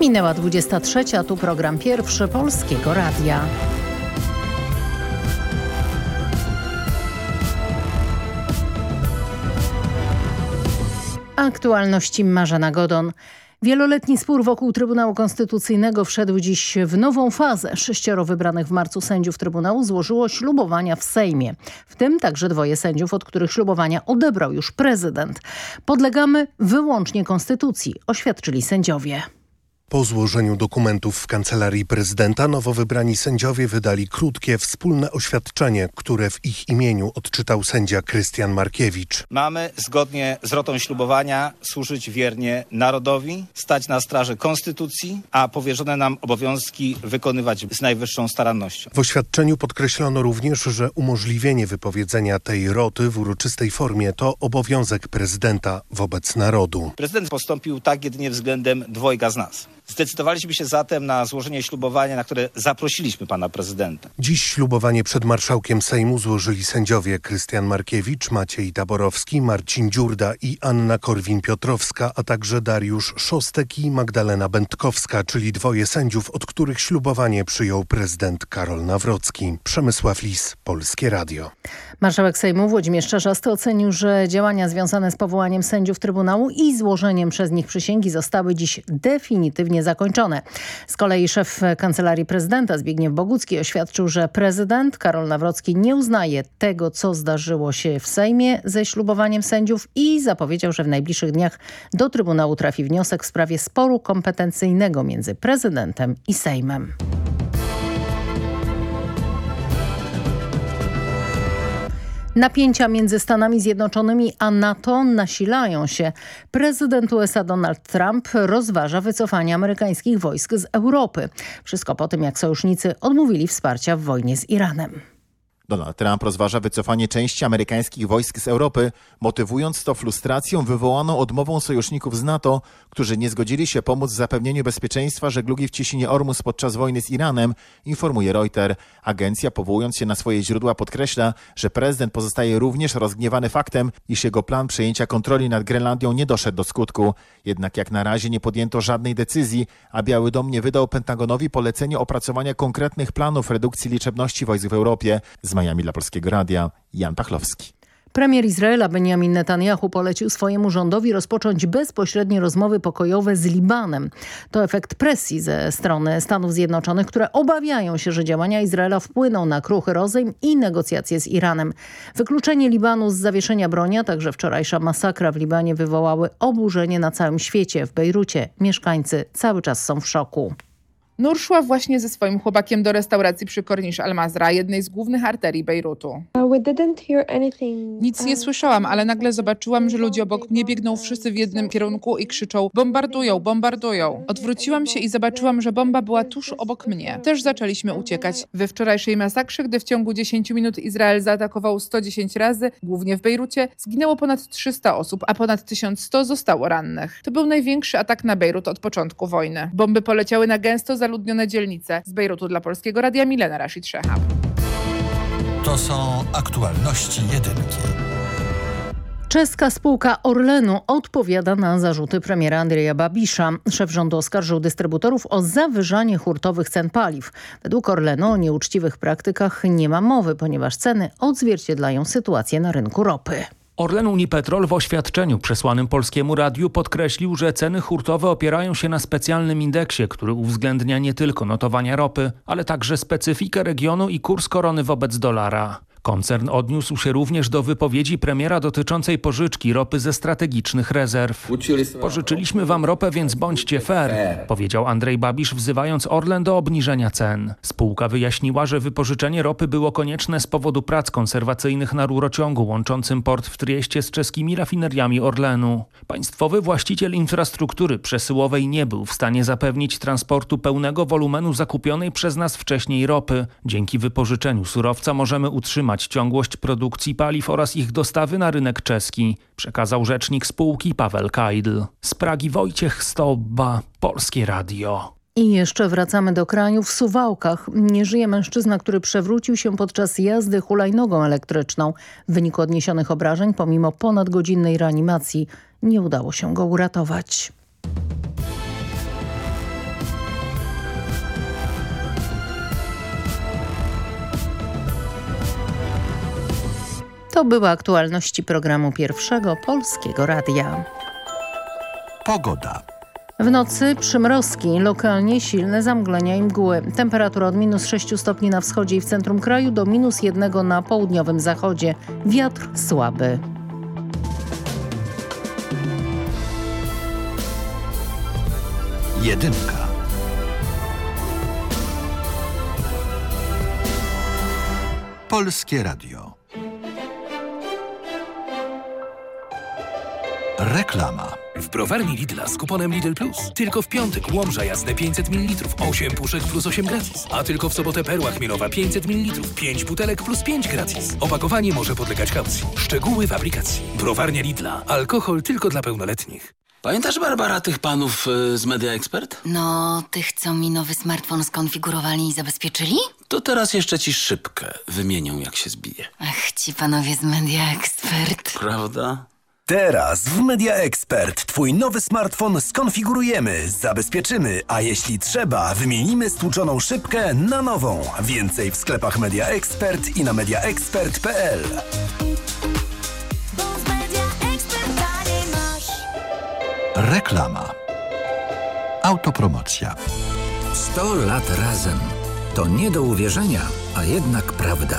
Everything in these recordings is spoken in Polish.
Minęła 23, a tu program pierwszy Polskiego Radia. Aktualności Marzena Godon. Wieloletni spór wokół Trybunału Konstytucyjnego wszedł dziś w nową fazę. Sześcioro wybranych w marcu sędziów Trybunału złożyło ślubowania w Sejmie. W tym także dwoje sędziów, od których ślubowania odebrał już prezydent. Podlegamy wyłącznie Konstytucji, oświadczyli sędziowie. Po złożeniu dokumentów w kancelarii prezydenta nowo wybrani sędziowie wydali krótkie, wspólne oświadczenie, które w ich imieniu odczytał sędzia Krystian Markiewicz. Mamy zgodnie z rotą ślubowania służyć wiernie narodowi, stać na straży konstytucji, a powierzone nam obowiązki wykonywać z najwyższą starannością. W oświadczeniu podkreślono również, że umożliwienie wypowiedzenia tej roty w uroczystej formie to obowiązek prezydenta wobec narodu. Prezydent postąpił tak jedynie względem dwojga z nas. Zdecydowaliśmy się zatem na złożenie ślubowania, na które zaprosiliśmy pana prezydenta. Dziś ślubowanie przed marszałkiem Sejmu złożyli sędziowie Krystian Markiewicz, Maciej Taborowski, Marcin Dziurda i Anna Korwin-Piotrowska, a także Dariusz Szostek i Magdalena Będkowska, czyli dwoje sędziów, od których ślubowanie przyjął prezydent Karol Nawrocki. Przemysław Lis, Polskie Radio. Marszałek Sejmu Włodzimierz Czarzasty ocenił, że działania związane z powołaniem sędziów Trybunału i złożeniem przez nich przysięgi zostały dziś definitywnie zakończone. Z kolei szef Kancelarii Prezydenta Zbigniew Bogucki oświadczył, że prezydent Karol Nawrocki nie uznaje tego, co zdarzyło się w Sejmie ze ślubowaniem sędziów i zapowiedział, że w najbliższych dniach do Trybunału trafi wniosek w sprawie sporu kompetencyjnego między prezydentem i Sejmem. Napięcia między Stanami Zjednoczonymi a NATO nasilają się. Prezydent USA Donald Trump rozważa wycofanie amerykańskich wojsk z Europy. Wszystko po tym, jak sojusznicy odmówili wsparcia w wojnie z Iranem. Donald Trump rozważa wycofanie części amerykańskich wojsk z Europy, motywując to frustracją wywołaną odmową sojuszników z NATO, którzy nie zgodzili się pomóc w zapewnieniu bezpieczeństwa żeglugi w Cieśninie Ormus podczas wojny z Iranem, informuje Reuters. Agencja, powołując się na swoje źródła, podkreśla, że prezydent pozostaje również rozgniewany faktem, iż jego plan przejęcia kontroli nad Grenlandią nie doszedł do skutku. Jednak jak na razie nie podjęto żadnej decyzji, a Biały Dom nie wydał Pentagonowi polecenia opracowania konkretnych planów redukcji liczebności wojsk w Europie. Z Miami dla Polskiego Radia Jan Pachlowski. Premier Izraela Benjamin Netanyahu polecił swojemu rządowi rozpocząć bezpośrednie rozmowy pokojowe z Libanem. To efekt presji ze strony Stanów Zjednoczonych, które obawiają się, że działania Izraela wpłyną na kruchy rozejm i negocjacje z Iranem. Wykluczenie Libanu z zawieszenia broni, a także wczorajsza masakra w Libanie wywołały oburzenie na całym świecie. W Bejrucie mieszkańcy cały czas są w szoku. Nur szła właśnie ze swoim chłopakiem do restauracji przy Kornisz Al-Mazra, jednej z głównych arterii Bejrutu. Uh, Nic nie słyszałam, ale nagle zobaczyłam, że ludzie obok mnie biegną wszyscy w jednym kierunku i krzyczą bombardują, bombardują. Odwróciłam się i zobaczyłam, że bomba była tuż obok mnie. Też zaczęliśmy uciekać. We wczorajszej masakrze, gdy w ciągu 10 minut Izrael zaatakował 110 razy, głównie w Bejrucie, zginęło ponad 300 osób, a ponad 1100 zostało rannych. To był największy atak na Bejrut od początku wojny. Bomby poleciały na gęsto zaludnione dzielnice. Z Bejrutu dla Polskiego Radia Milena Rashid Szehab. To są aktualności jedynki. Czeska spółka Orlenu odpowiada na zarzuty premiera Andrzeja Babisza. Szef rządu oskarżył dystrybutorów o zawyżanie hurtowych cen paliw. Według Orlenu o nieuczciwych praktykach nie ma mowy, ponieważ ceny odzwierciedlają sytuację na rynku ropy. Orlen Unipetrol w oświadczeniu przesłanym Polskiemu Radiu podkreślił, że ceny hurtowe opierają się na specjalnym indeksie, który uwzględnia nie tylko notowania ropy, ale także specyfikę regionu i kurs korony wobec dolara. Koncern odniósł się również do wypowiedzi premiera dotyczącej pożyczki ropy ze strategicznych rezerw. Pożyczyliśmy wam ropę, więc bądźcie fair, powiedział Andrzej Babisz, wzywając Orlen do obniżenia cen. Spółka wyjaśniła, że wypożyczenie ropy było konieczne z powodu prac konserwacyjnych na rurociągu łączącym port w Trieście z czeskimi rafineriami Orlenu. Państwowy właściciel infrastruktury przesyłowej nie był w stanie zapewnić transportu pełnego wolumenu zakupionej przez nas wcześniej ropy. Dzięki wypożyczeniu surowca możemy utrzymać ciągłość produkcji paliw oraz ich dostawy na rynek czeski, przekazał rzecznik spółki Paweł Kajdl. Z Pragi Wojciech Stobba, Polskie Radio. I jeszcze wracamy do kraju. W Suwałkach nie żyje mężczyzna, który przewrócił się podczas jazdy hulajnogą elektryczną. W wyniku odniesionych obrażeń, pomimo ponadgodzinnej reanimacji, nie udało się go uratować. To były aktualności programu Pierwszego Polskiego Radia. Pogoda. W nocy przymrozki, lokalnie silne zamglenia i mgły. Temperatura od minus 6 stopni na wschodzie i w centrum kraju do minus 1 na południowym zachodzie. Wiatr słaby. Jedynka. Polskie Radio. Reklama. W browarni Lidla z kuponem Lidl Plus. Tylko w piątek Łomża jasne 500 ml, 8 puszek plus 8 gratis. A tylko w sobotę Perła Chmielowa 500 ml, 5 butelek plus 5 gratis. Opakowanie może podlegać kaucji. Szczegóły w aplikacji. Browarnia Lidla. Alkohol tylko dla pełnoletnich. Pamiętasz, Barbara, tych panów y, z Media Expert? No, tych, co mi nowy smartfon skonfigurowali i zabezpieczyli? To teraz jeszcze ci szybkę wymienią, jak się zbije. Ach, ci panowie z Media Expert. Prawda? Teraz w Media Expert Twój nowy smartfon skonfigurujemy, zabezpieczymy, a jeśli trzeba, wymienimy stłuczoną szybkę na nową. Więcej w sklepach Media Expert i na mediaexpert.pl. Reklama. Autopromocja. 100 lat razem. To nie do uwierzenia, a jednak prawda.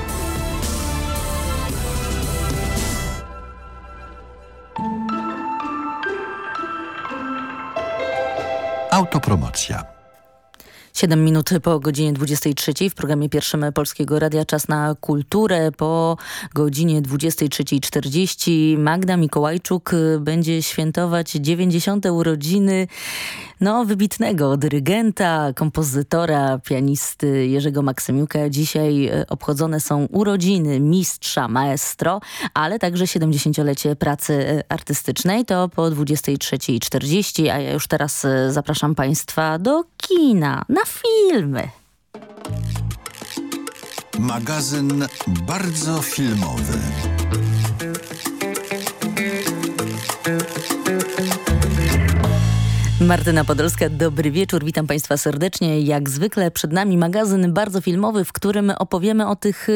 Autopromocja. 7 minut po godzinie 23 w programie pierwszym Polskiego Radia Czas na kulturę. Po godzinie 23.40 Magda Mikołajczuk będzie świętować 90. urodziny no, wybitnego dyrygenta, kompozytora, pianisty Jerzego Maksymiuka. Dzisiaj obchodzone są urodziny mistrza, maestro, ale także 70-lecie pracy artystycznej. To po 23.40, a ja już teraz zapraszam Państwa do kina, na filmy. Magazyn bardzo filmowy. Martyna Podolska, dobry wieczór, witam Państwa serdecznie. Jak zwykle przed nami magazyn bardzo filmowy, w którym opowiemy o tych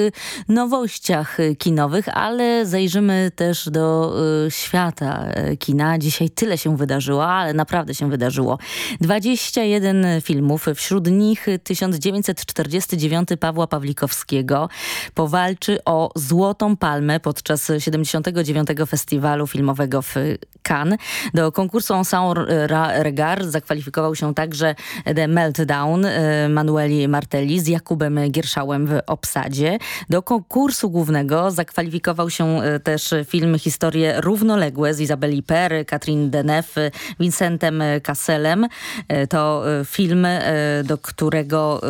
nowościach kinowych, ale zajrzymy też do y, świata kina. Dzisiaj tyle się wydarzyło, ale naprawdę się wydarzyło. 21 filmów, wśród nich 1949 Pawła Pawlikowskiego powalczy o Złotą Palmę podczas 79. Festiwalu Filmowego w Cannes. Do konkursu Ensemble Regard zakwalifikował się także The Meltdown Manueli Martelli z Jakubem Gierszałem w obsadzie. Do konkursu głównego zakwalifikował się też film Historie równoległe z Izabeli Per, Katrin Deneuve, Vincentem Kasselem. To film, do którego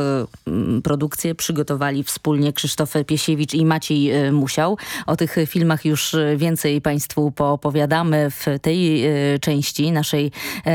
produkcję przygotowali wspólnie Krzysztof Piesiewicz i Maciej Musiał. O tych filmach już więcej Państwu poopowiadamy w tej części naszej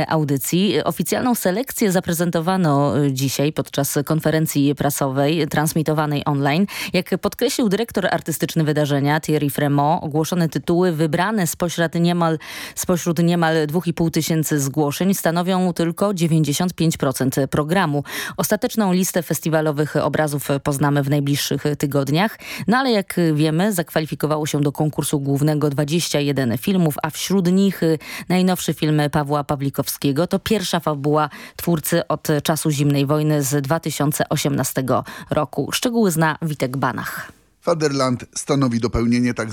audycji. Oficjalną selekcję zaprezentowano dzisiaj podczas konferencji prasowej transmitowanej online. Jak podkreślił dyrektor artystyczny wydarzenia Thierry Fremont, ogłoszone tytuły wybrane spośród niemal, spośród niemal 2,5 tysięcy zgłoszeń stanowią tylko 95% programu. Ostateczną listę festiwalowych obrazów poznamy w najbliższych tygodniach. No ale jak wiemy zakwalifikowało się do konkursu głównego 21 filmów, a wśród nich najnowszy film Pawła Pawlikowskiego. To pierwsza fabuła twórcy od czasu zimnej wojny z 2018 roku. Szczegóły zna Witek Banach. Faderland stanowi dopełnienie. Tak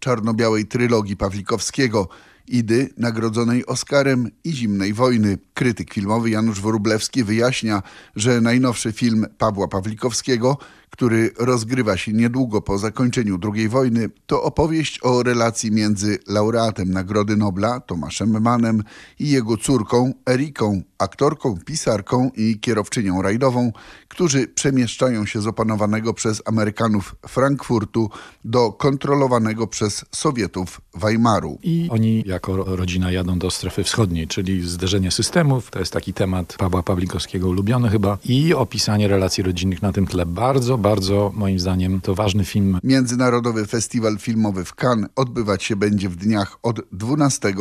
czarno-białej trylogii Pawlikowskiego – Idy, nagrodzonej Oscarem i Zimnej Wojny. Krytyk filmowy Janusz Worublewski wyjaśnia, że najnowszy film Pawła Pawlikowskiego, który rozgrywa się niedługo po zakończeniu II wojny, to opowieść o relacji między laureatem Nagrody Nobla Tomaszem Mannem i jego córką Eriką, aktorką, pisarką i kierowczynią rajdową, którzy przemieszczają się z opanowanego przez Amerykanów Frankfurtu do kontrolowanego przez Sowietów Weimaru. I oni jako rodzina jadą do strefy wschodniej, czyli zderzenie systemów. To jest taki temat Pawła Pawlikowskiego ulubiony chyba i opisanie relacji rodzinnych na tym tle. Bardzo, bardzo moim zdaniem to ważny film. Międzynarodowy Festiwal Filmowy w Cannes odbywać się będzie w dniach od 12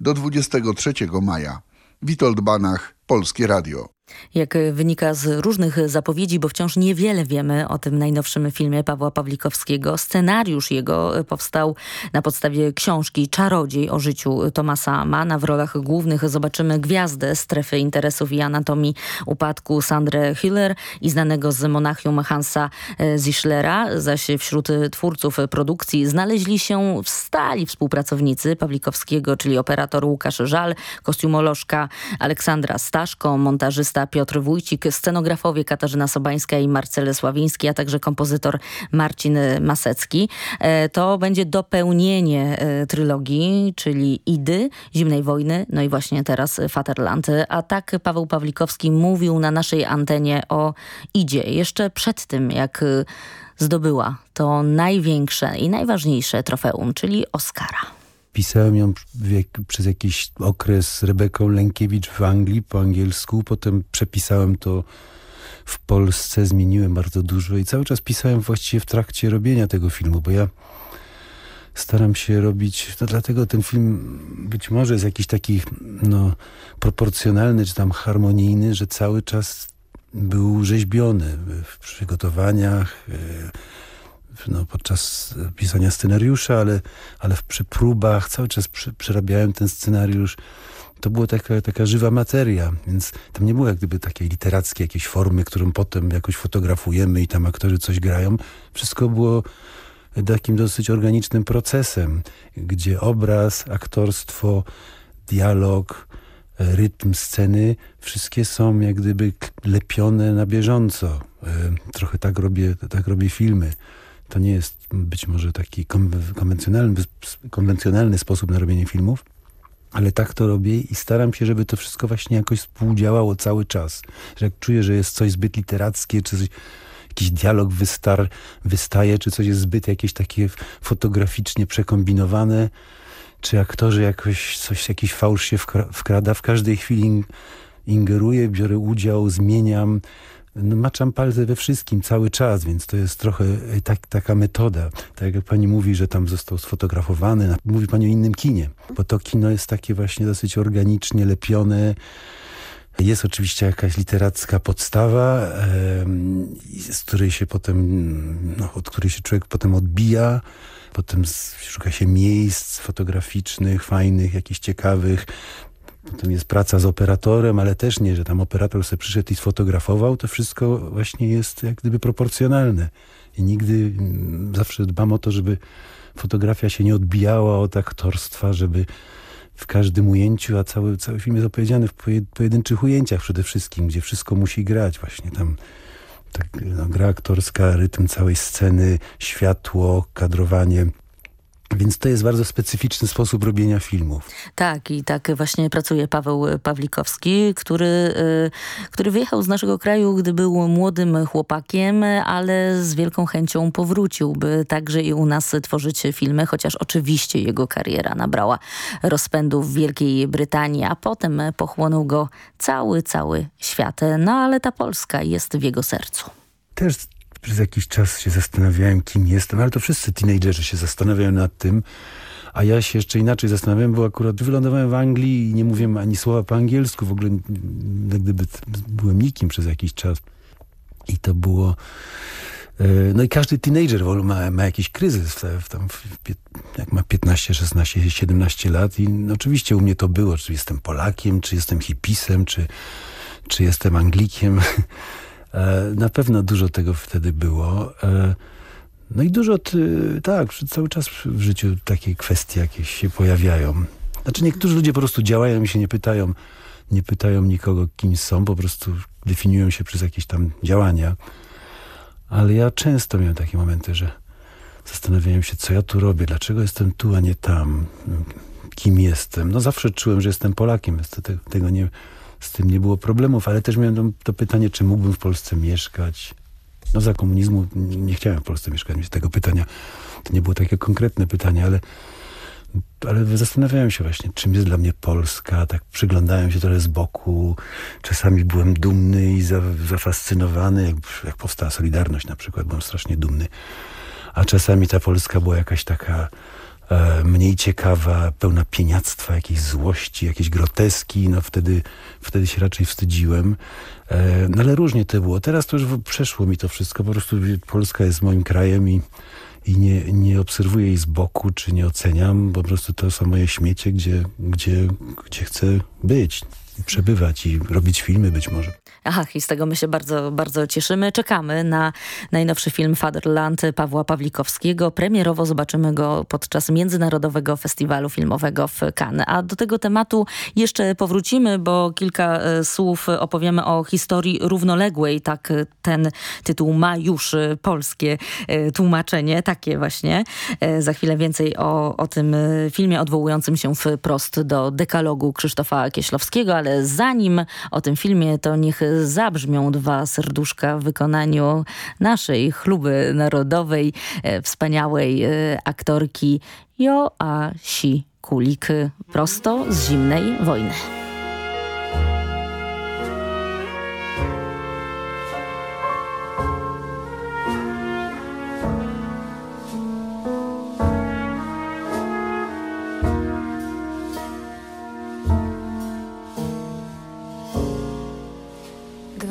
do 23 maja. Witold Banach, Polskie Radio. Jak wynika z różnych zapowiedzi, bo wciąż niewiele wiemy o tym najnowszym filmie Pawła Pawlikowskiego. Scenariusz jego powstał na podstawie książki Czarodziej o życiu Tomasa Mana. W rolach głównych zobaczymy gwiazdę strefy interesów i anatomii upadku Sandrę Hiller i znanego z Monachium Hansa Zischlera. Zaś wśród twórców produkcji znaleźli się stali współpracownicy Pawlikowskiego, czyli operator Łukasz Żal, kostiumolożka Aleksandra Staszko, montażysta Piotr Wójcik, scenografowie Katarzyna Sobańska i Marcel Sławiński, a także kompozytor Marcin Masecki. To będzie dopełnienie trylogii, czyli Idy, Zimnej Wojny, no i właśnie teraz Faterland. A tak Paweł Pawlikowski mówił na naszej antenie o Idzie. Jeszcze przed tym, jak zdobyła to największe i najważniejsze trofeum, czyli Oscara. Pisałem ją przez jakiś okres z Rebeką Lękiewicz w Anglii po angielsku, potem przepisałem to w Polsce, zmieniłem bardzo dużo i cały czas pisałem właściwie w trakcie robienia tego filmu, bo ja staram się robić, no dlatego ten film być może jest jakiś taki no, proporcjonalny czy tam harmonijny, że cały czas był rzeźbiony w przygotowaniach, no, podczas pisania scenariusza, ale, ale przy próbach cały czas przy, przerabiałem ten scenariusz. To była taka, taka żywa materia, więc tam nie było jak gdyby takiej literackiej jakiejś formy, którą potem jakoś fotografujemy i tam aktorzy coś grają. Wszystko było takim dosyć organicznym procesem, gdzie obraz, aktorstwo, dialog, rytm sceny, wszystkie są jak gdyby lepione na bieżąco. Trochę tak robię, tak robię filmy. To nie jest być może taki konwencjonalny, konwencjonalny sposób na robienie filmów, ale tak to robię i staram się, żeby to wszystko właśnie jakoś współdziałało cały czas. Że jak czuję, że jest coś zbyt literackie, czy coś, jakiś dialog wystar, wystaje, czy coś jest zbyt jakieś takie fotograficznie przekombinowane, czy aktorzy jakoś coś, jakiś fałsz się wkrada. W każdej chwili ingeruję, biorę udział, zmieniam, no, maczam palce we wszystkim cały czas, więc to jest trochę tak, taka metoda. Tak jak pani mówi, że tam został sfotografowany, mówi pani o innym kinie, bo to kino jest takie właśnie dosyć organicznie lepione. Jest oczywiście jakaś literacka podstawa, z której się potem, no, od której się człowiek potem odbija. Potem szuka się miejsc fotograficznych, fajnych, jakichś ciekawych. Potem jest praca z operatorem, ale też nie, że tam operator sobie przyszedł i sfotografował. To wszystko właśnie jest jak gdyby proporcjonalne. I nigdy, zawsze dbam o to, żeby fotografia się nie odbijała od aktorstwa, żeby w każdym ujęciu, a cały, cały film jest opowiedziany w pojedynczych ujęciach przede wszystkim, gdzie wszystko musi grać właśnie tam. Tak, no, gra aktorska, rytm całej sceny, światło, kadrowanie. Więc to jest bardzo specyficzny sposób robienia filmów. Tak i tak właśnie pracuje Paweł Pawlikowski, który, y, który wyjechał z naszego kraju, gdy był młodym chłopakiem, ale z wielką chęcią powrócił, by także i u nas tworzyć filmy, chociaż oczywiście jego kariera nabrała rozpędu w Wielkiej Brytanii, a potem pochłonął go cały, cały świat. No ale ta Polska jest w jego sercu. Też przez jakiś czas się zastanawiałem, kim jestem, ale to wszyscy teenagerzy się zastanawiają nad tym. A ja się jeszcze inaczej zastanawiałem, bo akurat wylądowałem w Anglii i nie mówiłem ani słowa po angielsku. W ogóle jak gdyby byłem nikim przez jakiś czas. I to było... No i każdy teenager ma, ma jakiś kryzys, w, tam, w, jak ma 15, 16, 17 lat i no, oczywiście u mnie to było, czy jestem Polakiem, czy jestem hipisem, czy, czy jestem Anglikiem. Na pewno dużo tego wtedy było. No i dużo, tak, cały czas w życiu takie kwestie jakieś się pojawiają. Znaczy niektórzy ludzie po prostu działają i się nie pytają, nie pytają nikogo, kim są, po prostu definiują się przez jakieś tam działania. Ale ja często miałem takie momenty, że zastanawiałem się, co ja tu robię, dlaczego jestem tu, a nie tam, kim jestem. No zawsze czułem, że jestem Polakiem, więc tego nie, z tym nie było problemów, ale też miałem to, pytanie, czy mógłbym w Polsce mieszkać. No za komunizmu nie chciałem w Polsce mieszkać, tego pytania, to nie było takie konkretne pytanie, ale ale zastanawiałem się właśnie, czym jest dla mnie Polska. Tak przyglądałem się trochę z boku. Czasami byłem dumny i za, zafascynowany, jak, jak powstała Solidarność na przykład. Byłem strasznie dumny. A czasami ta Polska była jakaś taka mniej ciekawa, pełna pieniactwa, jakiejś złości, jakiejś groteski. No wtedy, wtedy się raczej wstydziłem. E, no ale różnie to było. Teraz to już przeszło mi to wszystko. Po prostu Polska jest moim krajem i i nie, nie obserwuję jej z boku, czy nie oceniam, po prostu to są moje śmiecie, gdzie, gdzie, gdzie chcę być, przebywać i robić filmy być może. Aha, i z tego my się bardzo, bardzo cieszymy. Czekamy na najnowszy film Fatherland Pawła Pawlikowskiego. Premierowo zobaczymy go podczas Międzynarodowego Festiwalu Filmowego w Cannes. A do tego tematu jeszcze powrócimy, bo kilka e, słów opowiemy o historii równoległej. Tak ten tytuł ma już polskie e, tłumaczenie, takie właśnie. E, za chwilę więcej o, o tym filmie odwołującym się wprost do dekalogu Krzysztofa Kieślowskiego, ale zanim o tym filmie, to niech zabrzmią dwa serduszka w wykonaniu naszej chluby narodowej, e, wspaniałej e, aktorki Joasi Kulik prosto z zimnej wojny.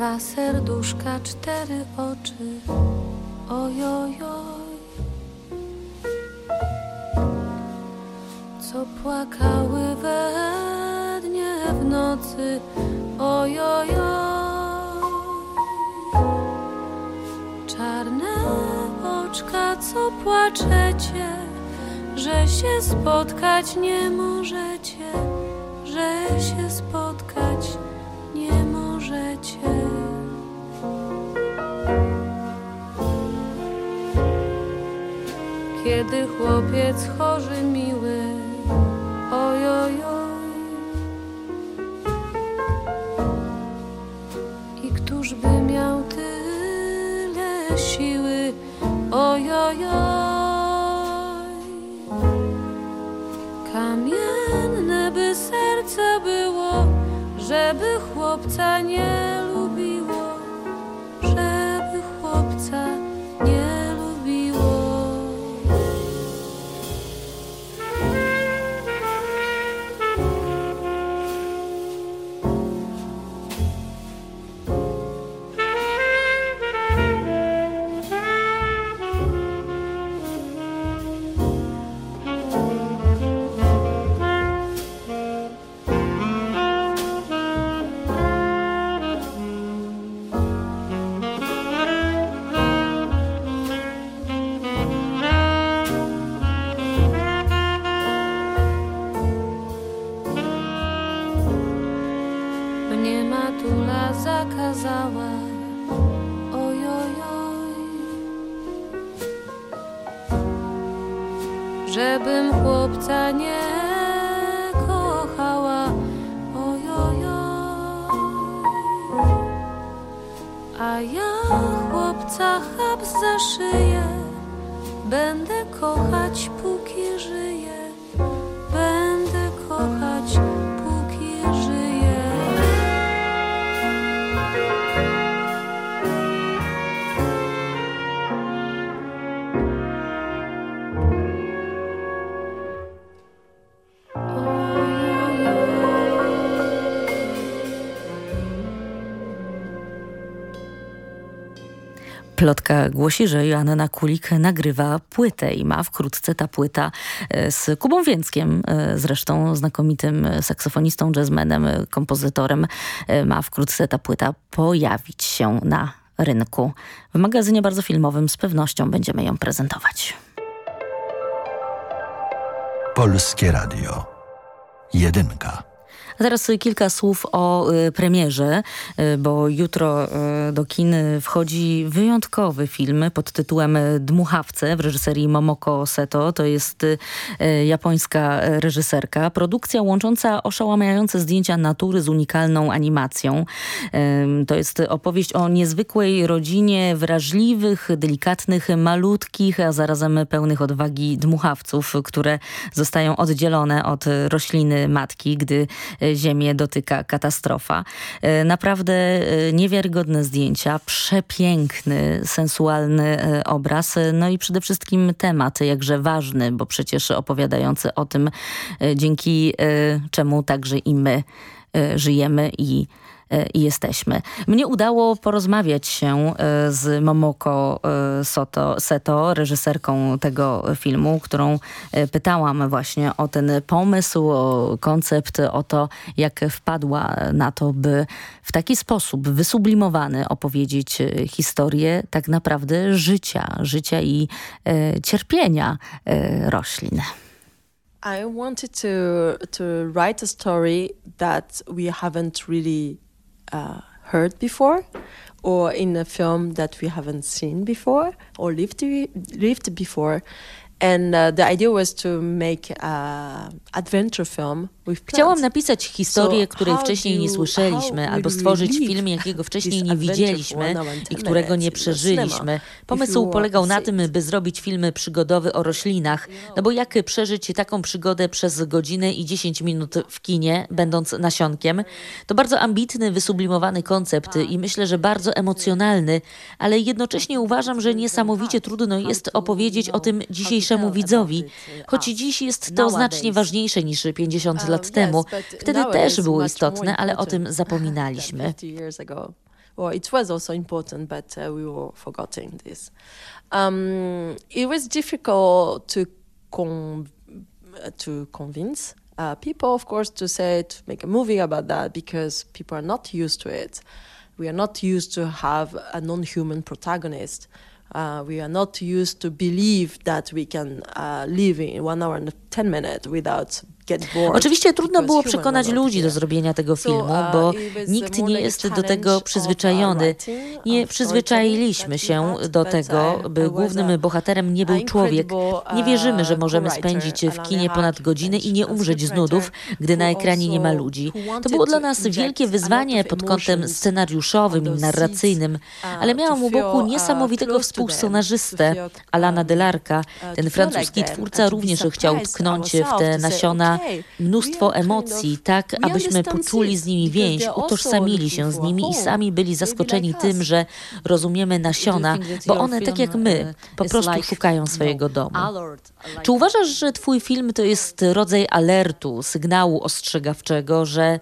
Dwa serduszka, cztery oczy, ojojoj. Co płakały we dnie w nocy, ojojoj. Czarne oczka, co płaczecie, że się spotkać nie możecie, że się Kiedy chłopiec chory miły, a ja chłopca chap za szyję, będę kochać póki żyję, Plotka głosi, że Joanna Kulik nagrywa płytę i ma wkrótce ta płyta e, z Kubą Więckiem, e, zresztą znakomitym saksofonistą, jazzmenem, e, kompozytorem. Ma wkrótce ta płyta pojawić się na rynku. W magazynie bardzo filmowym z pewnością będziemy ją prezentować. Polskie Radio. Jedynka. Teraz kilka słów o y, premierze, y, bo jutro y, do kin wchodzi wyjątkowy film pod tytułem Dmuchawce w reżyserii Momoko Seto. To jest japońska reżyserka. Produkcja łącząca oszałamiające zdjęcia natury z unikalną animacją. To jest opowieść o niezwykłej rodzinie wrażliwych, delikatnych, malutkich, a zarazem pełnych odwagi dmuchawców, które zostają oddzielone od rośliny matki, gdy ziemię dotyka katastrofa. E, naprawdę e, niewiarygodne zdjęcia, przepiękny, sensualny e, obraz, no i przede wszystkim temat jakże ważny, bo przecież opowiadający o tym, dzięki czemu także i my żyjemy i i jesteśmy. Mnie udało porozmawiać się e, z Momoko e, Soto, Seto, reżyserką tego filmu, którą e, pytałam właśnie o ten pomysł, o koncept, o to, jak wpadła na to, by w taki sposób wysublimowany opowiedzieć historię tak naprawdę życia, życia i cierpienia roślin. I wanted to to write a story that we haven't really uh, heard before or in a film that we haven't seen before or lived, lived before. And uh, the idea was to make an adventure film Chciałam napisać historię, której wcześniej nie słyszeliśmy, albo stworzyć film, jakiego wcześniej nie widzieliśmy i którego nie przeżyliśmy. Pomysł polegał na tym, by zrobić film przygodowy o roślinach, no bo jak przeżyć taką przygodę przez godzinę i 10 minut w kinie, będąc nasionkiem? To bardzo ambitny, wysublimowany koncept i myślę, że bardzo emocjonalny, ale jednocześnie uważam, że niesamowicie trudno jest opowiedzieć o tym dzisiejszemu widzowi, choć dziś jest to znacznie ważniejsze niż 50 lat lat temu. Wtedy też było istotne, ale o tym zapominaliśmy. Well, it was also important, but uh, we were forgetting this. Um, it was difficult to con to convince uh, people, of course, to say to make a movie about that because people are not used to it. We are not used to have a non-human protagonist. Uh, we are not used to believe that we can uh, live in one hour and ten minutes without Oczywiście trudno było przekonać ludzi do zrobienia tego filmu, uh, bo nikt nie jest do tego uh, przyzwyczajony. Nie przyzwyczailiśmy się do uh, tego, by głównym bohaterem nie był człowiek. Nie wierzymy, że możemy spędzić w kinie ponad godzinę i nie umrzeć z nudów, gdy na ekranie nie ma ludzi. To było dla nas wielkie wyzwanie pod kątem scenariuszowym i narracyjnym, ale miałam u boku niesamowitego współscenarzystę, Alana Delarka. Ten francuski twórca również chciał tknąć w te nasiona mnóstwo emocji, tak abyśmy poczuli z nimi więź, utożsamili się z nimi i sami byli zaskoczeni tym, że rozumiemy nasiona, bo one, tak jak my, po prostu szukają swojego domu. Czy uważasz, że twój film to jest rodzaj alertu, sygnału ostrzegawczego, że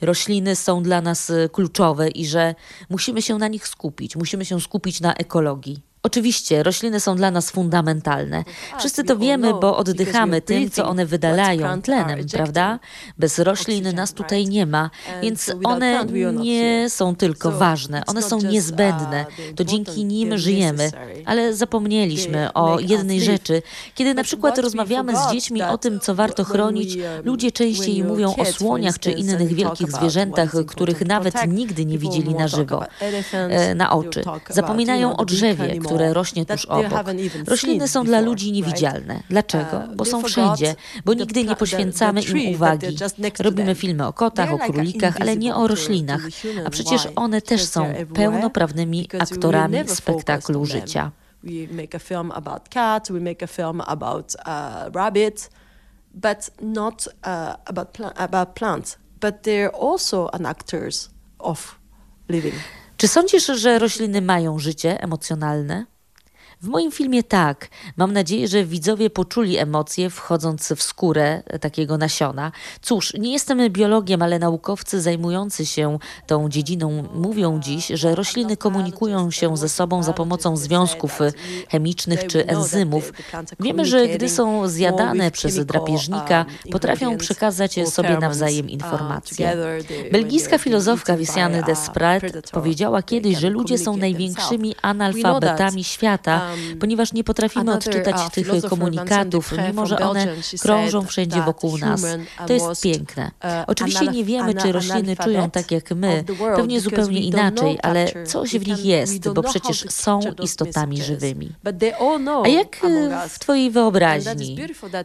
rośliny są dla nas kluczowe i że musimy się na nich skupić, musimy się skupić na ekologii? Oczywiście, rośliny są dla nas fundamentalne. Tak, Wszyscy to wiemy, bo oddychamy tym, co one wydalają, tlenem, prawda? Bez roślin nas tutaj nie ma, więc one nie są tylko ważne, one są niezbędne. Uh, to dzięki nim żyjemy. Ale zapomnieliśmy o jednej rzeczy. Kiedy na przykład rozmawiamy z dziećmi o tym, co warto chronić, um, ludzie częściej mówią o słoniach czy innych wielkich zwierzętach, których nawet nigdy nie widzieli na żywo, e, na oczy. Zapominają o drzewie, które które rośnie tuż obok. Rośliny są dla ludzi niewidzialne. Dlaczego? Uh, bo są wszędzie, bo nigdy nie poświęcamy im uwagi. Robimy filmy o kotach, o królikach, ale nie o roślinach. A przecież one też są pełnoprawnymi aktorami spektaklu życia. We make a film about cats, we make a film about uh, rabbits, but not uh, about, pla about plants. But they're also an actors of living. Czy sądzisz, że rośliny mają życie emocjonalne? W moim filmie tak. Mam nadzieję, że widzowie poczuli emocje wchodząc w skórę takiego nasiona. Cóż, nie jestem biologiem, ale naukowcy zajmujący się tą dziedziną mówią dziś, że rośliny komunikują się ze sobą za pomocą związków chemicznych czy enzymów. Wiemy, że gdy są zjadane przez drapieżnika, potrafią przekazać sobie nawzajem informacje. Belgijska filozofka Viviane Desprats powiedziała kiedyś, że ludzie są największymi analfabetami świata, ponieważ nie potrafimy odczytać tych komunikatów, mimo że one krążą wszędzie wokół nas. To jest piękne. Oczywiście nie wiemy, czy rośliny czują tak jak my, pewnie zupełnie inaczej, ale coś w nich jest, bo przecież są istotami żywymi. A jak w Twojej wyobraźni,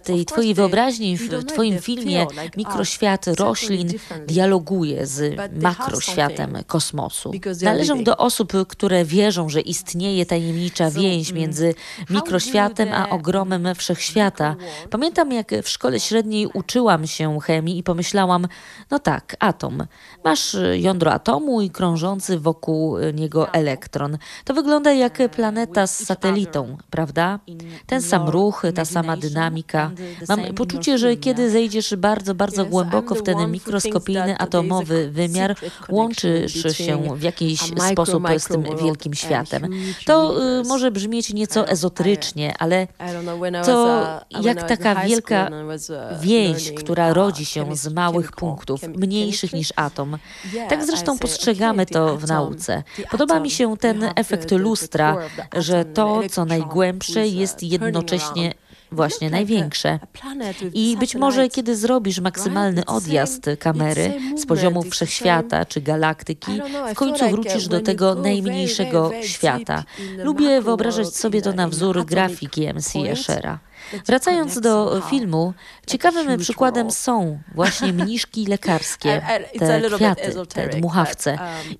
tej Twojej wyobraźni, w Twoim filmie mikroświat roślin dialoguje z makroświatem kosmosu? Należę do osób, które wierzą, że istnieje tajemnicza więź między mikroświatem a ogromem wszechświata. Pamiętam, jak w szkole średniej uczyłam się chemii i pomyślałam, no tak, atom. Masz jądro atomu i krążący wokół niego elektron. To wygląda jak planeta z satelitą, prawda? Ten sam ruch, ta sama dynamika. Mam poczucie, że kiedy zejdziesz bardzo, bardzo głęboko w ten mikroskopijny atomowy wymiar, łączysz się w jakiś sposób z tym wielkim światem. To y, może brzmieć nieco ezoterycznie, ale to jak taka wielka więź, która rodzi się z małych punktów, mniejszych niż atom. Tak zresztą postrzegamy to w nauce. Podoba mi się ten efekt lustra, że to, co najgłębsze, jest jednocześnie właśnie największe. I być może, kiedy zrobisz maksymalny odjazd kamery z poziomu wszechświata czy galaktyki, w końcu wrócisz do tego najmniejszego świata. Lubię wyobrażać sobie to na wzór grafiki M.C. Eschera. Wracając do filmu, ciekawym przykładem są właśnie mniszki lekarskie, te kwiaty, te dmuchawce. um,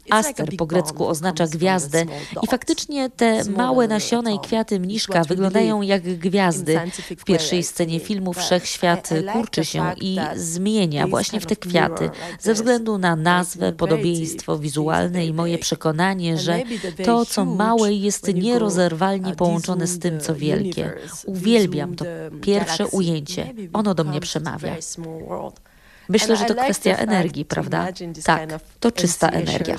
Aster po grecku oznacza gwiazdę i faktycznie te małe nasiona i kwiaty mniszka wyglądają jak gwiazdy. W pierwszej scenie filmu wszechświat kurczy się i zmienia właśnie w te kwiaty. ze względu na nazwę, podobieństwo wizualne i moje przekonanie, że to, co małe jest nierozerwalnie połączone z tym, co wielkie. Uwielbiam to pierwsze ujęcie. Ono do mnie przemawia. Myślę, że to kwestia energii, prawda? Tak, to czysta energia.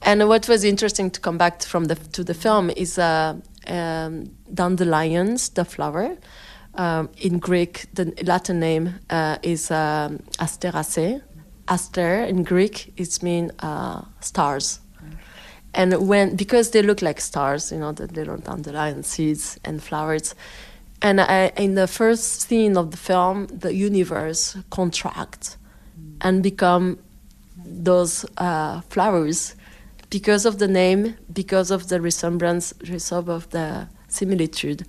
And what was interesting to come back from the to the film is uh, um, dandelions, the flower. Um, in Greek, the Latin name uh, is um, Asteraceae. Aster in Greek, it means uh, stars. And when because they look like stars, you know, the little dandelion seeds and flowers. And I, in the first scene of the film, the universe contracts and become those uh, flowers because of the name, because of the resemblance, because of the similitude,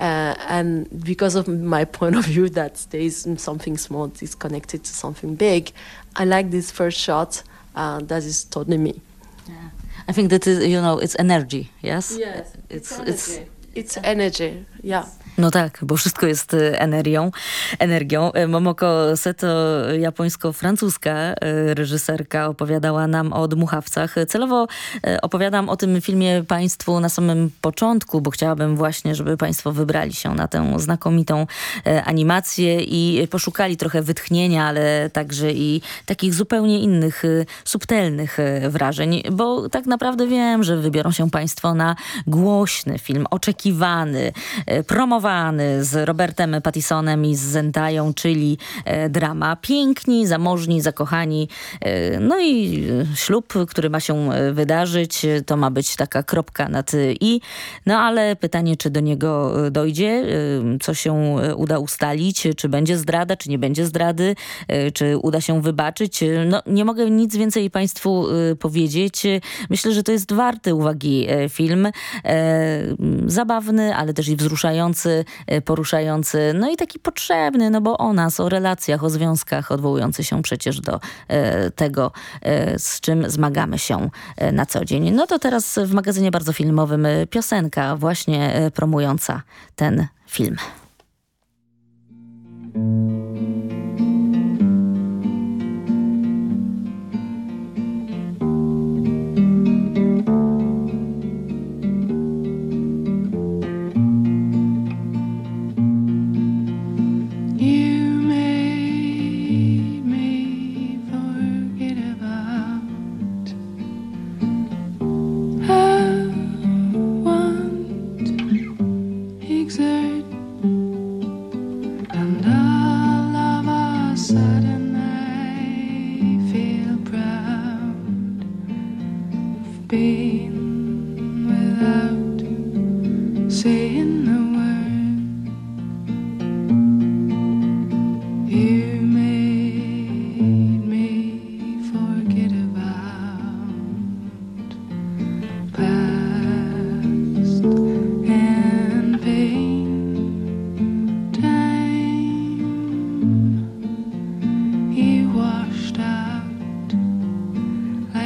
uh, and because of my point of view that there is something small is connected to something big. I like this first shot. Uh, that is totally me. I think that is, you know, it's energy, yes? Yes, it's it's it's energy. Yeah. No tak, bo wszystko jest y, energią. energią. Y, Momoko Seto, japońsko-francuska y, reżyserka, opowiadała nam o dmuchawcach. Celowo opowiadam o tym filmie Państwu na samym początku, bo chciałabym właśnie, żeby Państwo wybrali się na tę znakomitą animację i poszukali trochę wytchnienia, ale także i takich zupełnie innych, subtelnych wrażeń, bo tak naprawdę wiem, że wybiorą się Państwo na głośny film, oczekiwany, promowany, z Robertem Pattisonem i z Zendayą, czyli e, drama. Piękni, zamożni, zakochani. E, no i e, ślub, który ma się wydarzyć, to ma być taka kropka nad i. No ale pytanie, czy do niego dojdzie, co się uda ustalić, czy będzie zdrada, czy nie będzie zdrady, czy uda się wybaczyć. No nie mogę nic więcej Państwu powiedzieć. Myślę, że to jest warty uwagi film. Zabawny, ale też i wzruszający E, poruszający, no i taki potrzebny, no bo o nas, o relacjach, o związkach, odwołujący się przecież do e, tego, e, z czym zmagamy się na co dzień. No to teraz w magazynie bardzo filmowym piosenka właśnie promująca ten film.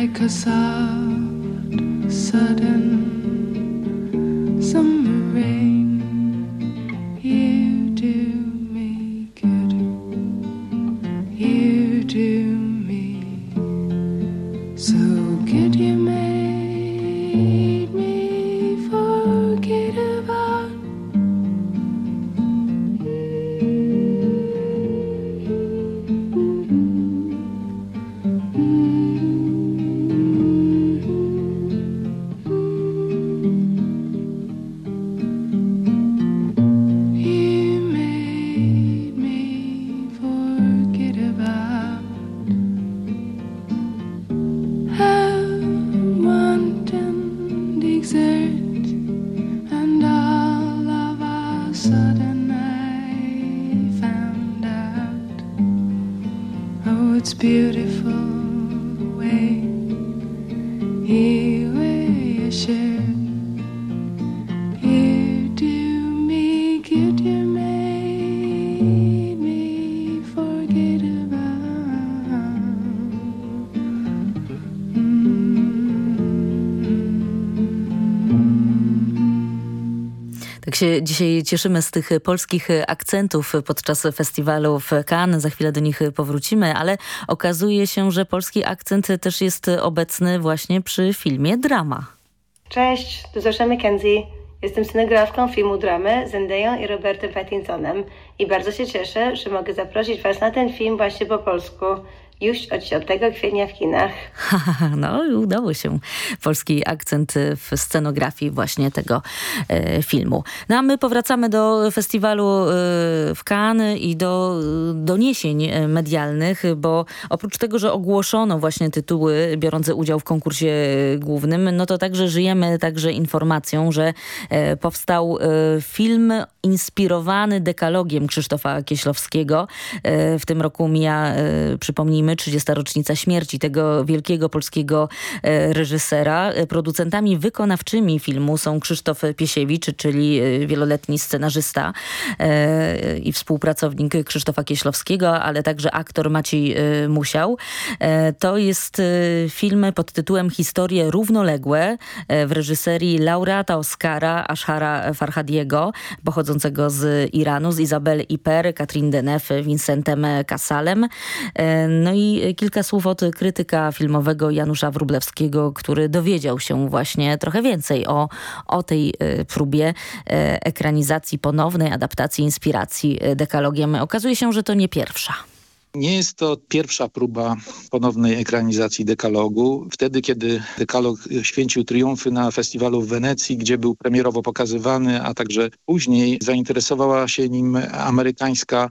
Like a soft, sudden Się dzisiaj cieszymy z tych polskich akcentów podczas festiwalu w Cannes. Za chwilę do nich powrócimy, ale okazuje się, że polski akcent też jest obecny właśnie przy filmie Drama. Cześć, tu Zosia McKenzie. Jestem scenografką filmu Dramy z Zendayą i Robertem Pattinsonem i bardzo się cieszę, że mogę zaprosić Was na ten film właśnie po polsku już od 10 kwietnia w kinach. No udało się. Polski akcent w scenografii właśnie tego e, filmu. No a my powracamy do festiwalu e, w Cannes i do e, doniesień e, medialnych, bo oprócz tego, że ogłoszono właśnie tytuły biorące udział w konkursie głównym, no to także żyjemy także informacją, że e, powstał e, film inspirowany dekalogiem Krzysztofa Kieślowskiego. E, w tym roku mija, e, przypomnijmy, 30. rocznica śmierci tego wielkiego polskiego e, reżysera. E, Producentami wykonawczymi filmu są Krzysztof Piesiewicz, czyli e, wieloletni scenarzysta i współpracownik Krzysztofa Kieślowskiego, ale także aktor Maciej Musiał. To jest film pod tytułem Historie równoległe w reżyserii laureata Oscara Ashara Farhadiego, pochodzącego z Iranu, z Izabel Iper, Katrin Deneuve, Vincentem Kasalem. No i kilka słów od krytyka filmowego Janusza Wrublewskiego, który dowiedział się właśnie trochę więcej o, o tej e, próbie e, ekranizacji ponownej, adaptacji, inspiracji e, dekalogiem. Okazuje się, że to nie pierwsza. Nie jest to pierwsza próba ponownej ekranizacji dekalogu. Wtedy, kiedy dekalog święcił triumfy na festiwalu w Wenecji, gdzie był premierowo pokazywany, a także później zainteresowała się nim amerykańska,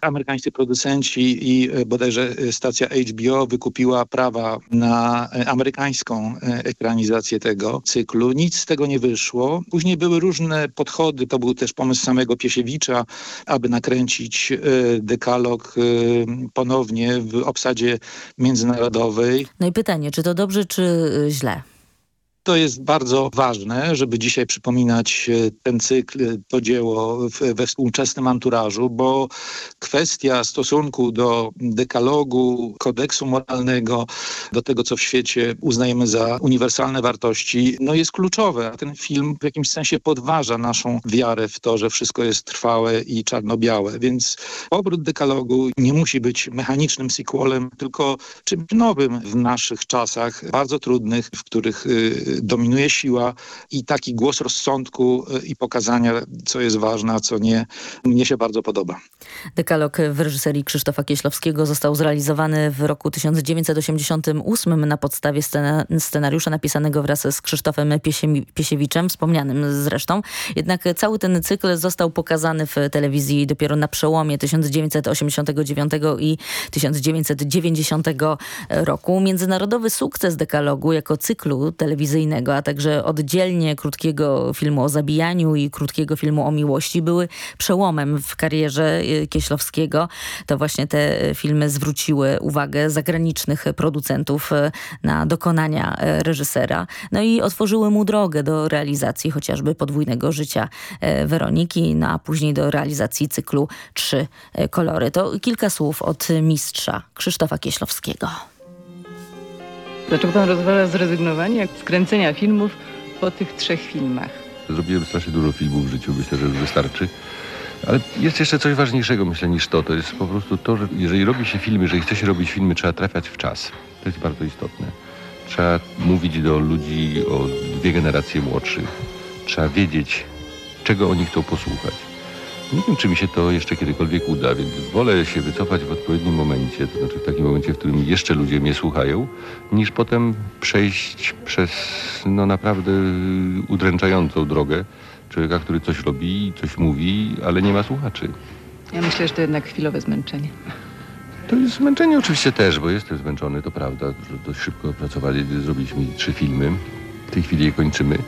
amerykańscy producenci i e, bodajże stacja HBO wykupiła prawa na e, amerykańską e, ekranizację tego cyklu. Nic z tego nie wyszło. Później były różne podchody. To był też pomysł samego Piesiewicza, aby nakręcić e, dekalog e, ponownie w obsadzie międzynarodowej. No i pytanie, czy to dobrze, czy y, źle? To jest bardzo ważne, żeby dzisiaj przypominać e, ten cykl, e, to dzieło we współczesnym anturażu, bo kwestia stosunku do dekalogu, kodeksu moralnego, do tego, co w świecie uznajemy za uniwersalne wartości, no jest kluczowe. A ten film w jakimś sensie podważa naszą wiarę w to, że wszystko jest trwałe i czarno-białe. Więc powrót dekalogu nie musi być mechanicznym sequelem, tylko czymś nowym w naszych czasach, bardzo trudnych, w których y, dominuje siła i taki głos rozsądku y, i pokazania, co jest ważne, a co nie, mnie się bardzo podoba. Dekalog w reżyserii Krzysztofa Kieślowskiego został zrealizowany w roku 1988 na podstawie scena, scenariusza napisanego wraz z Krzysztofem Piesie- Piesiewiczem, wspomnianym zresztą. Jednak cały ten cykl został pokazany w telewizji dopiero na przełomie 1989 i 1990 roku. Międzynarodowy sukces Dekalogu jako cyklu telewizyjnego, a także oddzielnie krótkiego filmu o zabijaniu i krótkiego filmu o miłości były przełomem w karierze y, Kieślowskiego. To właśnie te filmy zwróciły uwagę zagranicznych producentów y, na dokonania y, reżysera. No i otworzyły mu drogę do realizacji chociażby podwójnego życia y, Weroniki, no a później do realizacji cyklu Trzy y, kolory. To kilka słów od mistrza Krzysztofa Kieślowskiego. Dlaczego pan rozważa zrezygnowanie z kręcenia filmów po tych trzech filmach? Zrobiłem strasznie dużo filmów w życiu, myślę, że już wystarczy. Ale jest jeszcze coś ważniejszego, myślę, niż to. To jest po prostu to, że jeżeli robi się filmy, jeżeli chce się robić filmy, trzeba trafiać w czas. To jest bardzo istotne. Trzeba mówić do ludzi o dwie generacje młodszych. Trzeba wiedzieć, czego oni chcą posłuchać. Nie wiem, czy mi się to jeszcze kiedykolwiek uda, więc wolę się wycofać w odpowiednim momencie, to znaczy w takim momencie, w którym jeszcze ludzie mnie słuchają, niż potem przejść przez no naprawdę udręczającą drogę człowieka, który coś robi, coś mówi, ale nie ma słuchaczy. Ja myślę, że to jednak chwilowe zmęczenie. To jest zmęczenie oczywiście też, bo jestem zmęczony, to prawda, że dość szybko pracowali, zrobiliśmy trzy filmy, w tej chwili je kończymy.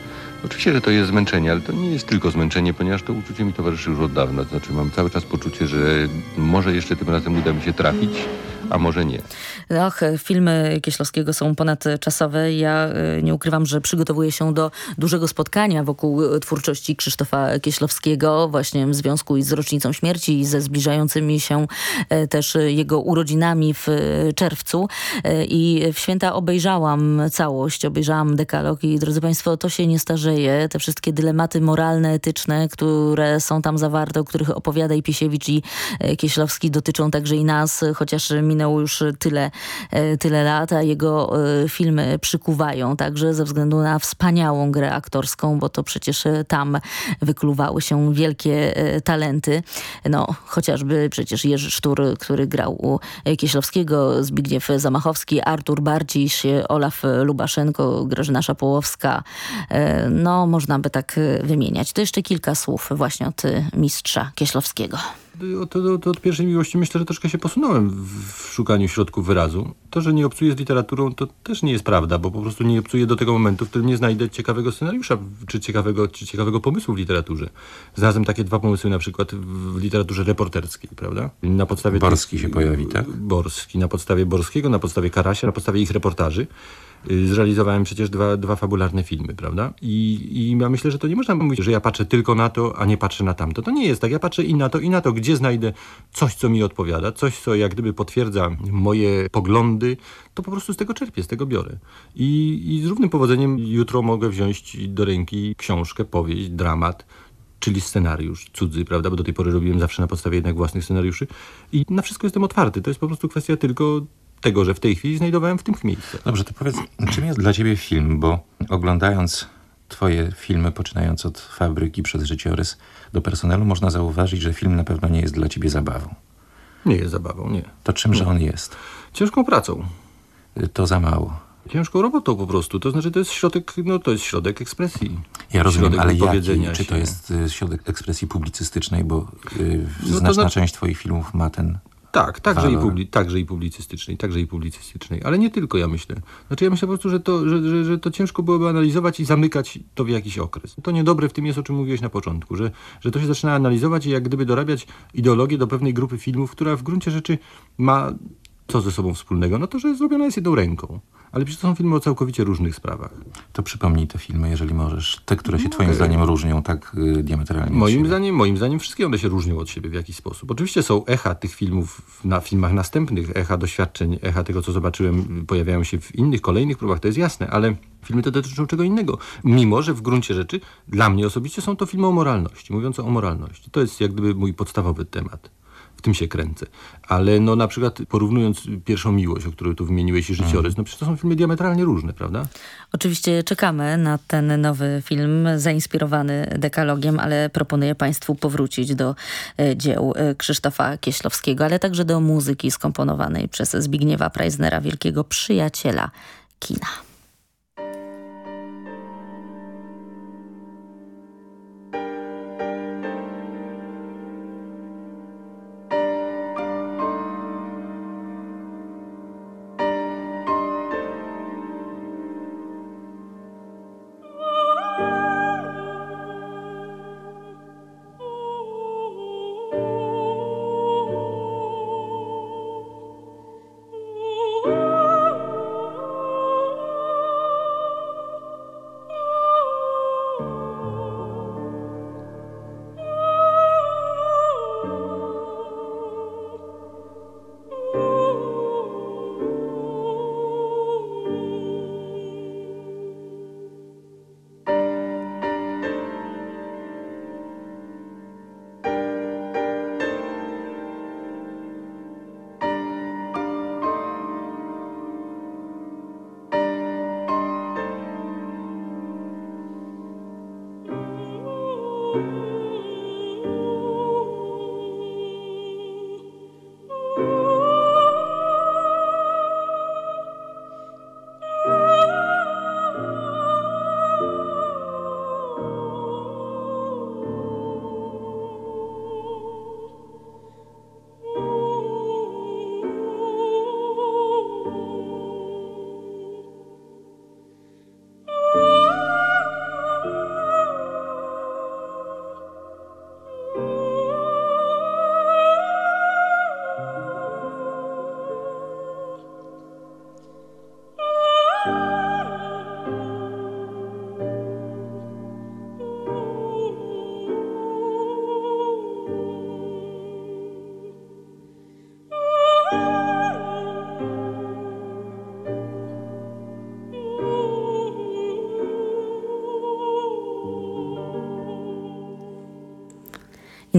Oczywiście, że to jest zmęczenie, ale to nie jest tylko zmęczenie, ponieważ to uczucie mi towarzyszy już od dawna. Znaczy mam cały czas poczucie, że może jeszcze tym razem uda mi się trafić, a może nie. Och, filmy Kieślowskiego są ponadczasowe. Ja y, nie ukrywam, że przygotowuję się do dużego spotkania wokół twórczości Krzysztofa Kieślowskiego, właśnie w związku i z rocznicą śmierci i ze zbliżającymi się e, też jego urodzinami w e, czerwcu. I w święta obejrzałam całość, obejrzałam dekalog i drodzy Państwo, to się nie starzeje. Te wszystkie dylematy moralne, etyczne, które są tam zawarte, o których opowiada i Piesiewicz i Kieślowski dotyczą także i nas, chociaż minęło już tyle, tyle lat, a jego filmy przykuwają także ze względu na wspaniałą grę aktorską, bo to przecież tam wykluwały się wielkie talenty. No, chociażby przecież Jerzy Sztur, który grał u Kieślowskiego, Zbigniew Zamachowski, Artur Barciś, Olaf Lubaszenko, Grażyna Szapołowska. No, można by tak wymieniać. To jeszcze kilka słów właśnie od mistrza Kieślowskiego. Od, od, od, pierwszej miłości myślę, że troszkę się posunąłem w szukaniu środków wyrazu. To, że nie obcuję z literaturą, to też nie jest prawda, bo po prostu nie obcuję do tego momentu, w którym nie znajdę ciekawego scenariusza, czy ciekawego, czy ciekawego pomysłu w literaturze. Znalazłem takie dwa pomysły na przykład w literaturze reporterskiej, prawda? Na podstawie... Borski tych, się pojawi, tak? Borski, na podstawie Borskiego, na podstawie Karasia, na podstawie ich reportaży zrealizowałem przecież dwa, dwa fabularne filmy, prawda? I, I ja myślę, że to nie można mówić, że ja patrzę tylko na to, a nie patrzę na tamto. To nie jest tak. Ja patrzę i na to, i na to, gdzie znajdę coś, co mi odpowiada, coś, co jak gdyby potwierdza moje poglądy, to po prostu z tego czerpię, z tego biorę. I, i z równym powodzeniem jutro mogę wziąć do ręki książkę, powieść, dramat, czyli scenariusz cudzy, prawda? Bo do tej pory robiłem zawsze na podstawie jednak własnych scenariuszy. I na wszystko jestem otwarty. To jest po prostu kwestia tylko tego, że w tej chwili znajdowałem w tym miejsce. Dobrze, to powiedz, czym jest dla ciebie film? Bo oglądając twoje filmy, poczynając od fabryki przez życiorys do personelu, można zauważyć, że film na pewno nie jest dla ciebie zabawą. Nie jest zabawą, nie. To czymże on jest? Ciężką pracą. To za mało. Ciężką robotą po prostu. To znaczy to jest środek, no to jest środek ekspresji. Ja rozumiem, ale jaki? Czy to jest środek ekspresji publicystycznej, bo yy, no znaczna znaczy... część twoich filmów ma ten tak, także i, publi także i publicystycznej, także i publicystycznej, ale nie tylko, ja myślę. Znaczy ja myślę po prostu, że to, że, że, że to ciężko byłoby analizować i zamykać to w jakiś okres. To niedobre w tym jest, o czym mówiłeś na początku, że, że to się zaczyna analizować i jak gdyby dorabiać ideologię do pewnej grupy filmów, która w gruncie rzeczy ma co ze sobą wspólnego? No to, że zrobiona jest jedną ręką. Ale przecież to są filmy o całkowicie różnych sprawach. To przypomnij te filmy, jeżeli możesz. Te, które się no, twoim zdaniem różnią tak y, diametralnie moim zdaniem, moim zdaniem wszystkie one się różnią od siebie w jakiś sposób. Oczywiście są echa tych filmów na filmach następnych, echa doświadczeń, echa tego, co zobaczyłem, pojawiają się w innych, kolejnych próbach, to jest jasne, ale filmy te dotyczą czego innego. Mimo, że w gruncie rzeczy dla mnie osobiście są to filmy o moralności, mówiące o moralności. To jest jak gdyby mój podstawowy temat w tym się kręcę. Ale no na przykład porównując pierwszą miłość, o której tu wymieniłeś i życiorys, no przecież to są filmy diametralnie różne, prawda? Oczywiście czekamy na ten nowy film zainspirowany dekalogiem, ale proponuję Państwu powrócić do e, dzieł e, Krzysztofa Kieślowskiego, ale także do muzyki skomponowanej przez Zbigniewa Preisnera, wielkiego przyjaciela kina.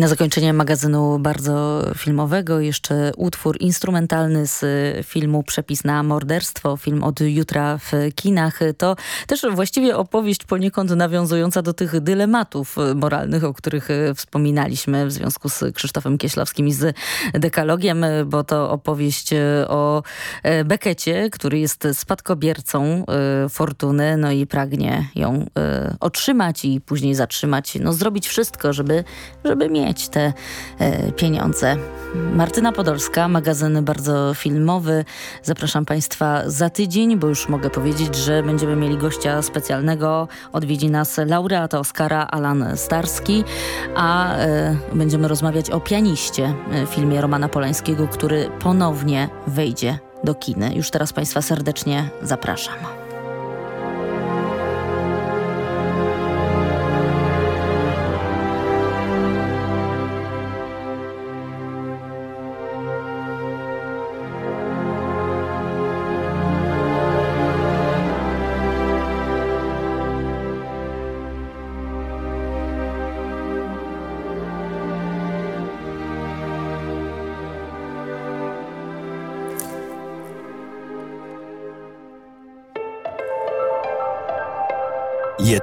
Na zakończenie magazynu bardzo filmowego jeszcze utwór instrumentalny z filmu Przepis na morderstwo, film od jutra w kinach. To też właściwie opowieść poniekąd nawiązująca do tych dylematów moralnych, o których wspominaliśmy w związku z Krzysztofem Kieślowskim i z Dekalogiem, bo to opowieść o Bekecie, który jest spadkobiercą fortuny, no i pragnie ją otrzymać i później zatrzymać, no zrobić wszystko, żeby, żeby mieć mieć te e, pieniądze. Martyna Podolska, magazyn bardzo filmowy. Zapraszam Państwa za tydzień, bo już mogę powiedzieć, że będziemy mieli gościa specjalnego. Odwiedzi nas laureata Oscara Alan Starski, a e, będziemy rozmawiać o pianiście, e, filmie Romana Polańskiego, który ponownie wejdzie do kiny. Już teraz Państwa serdecznie zapraszam.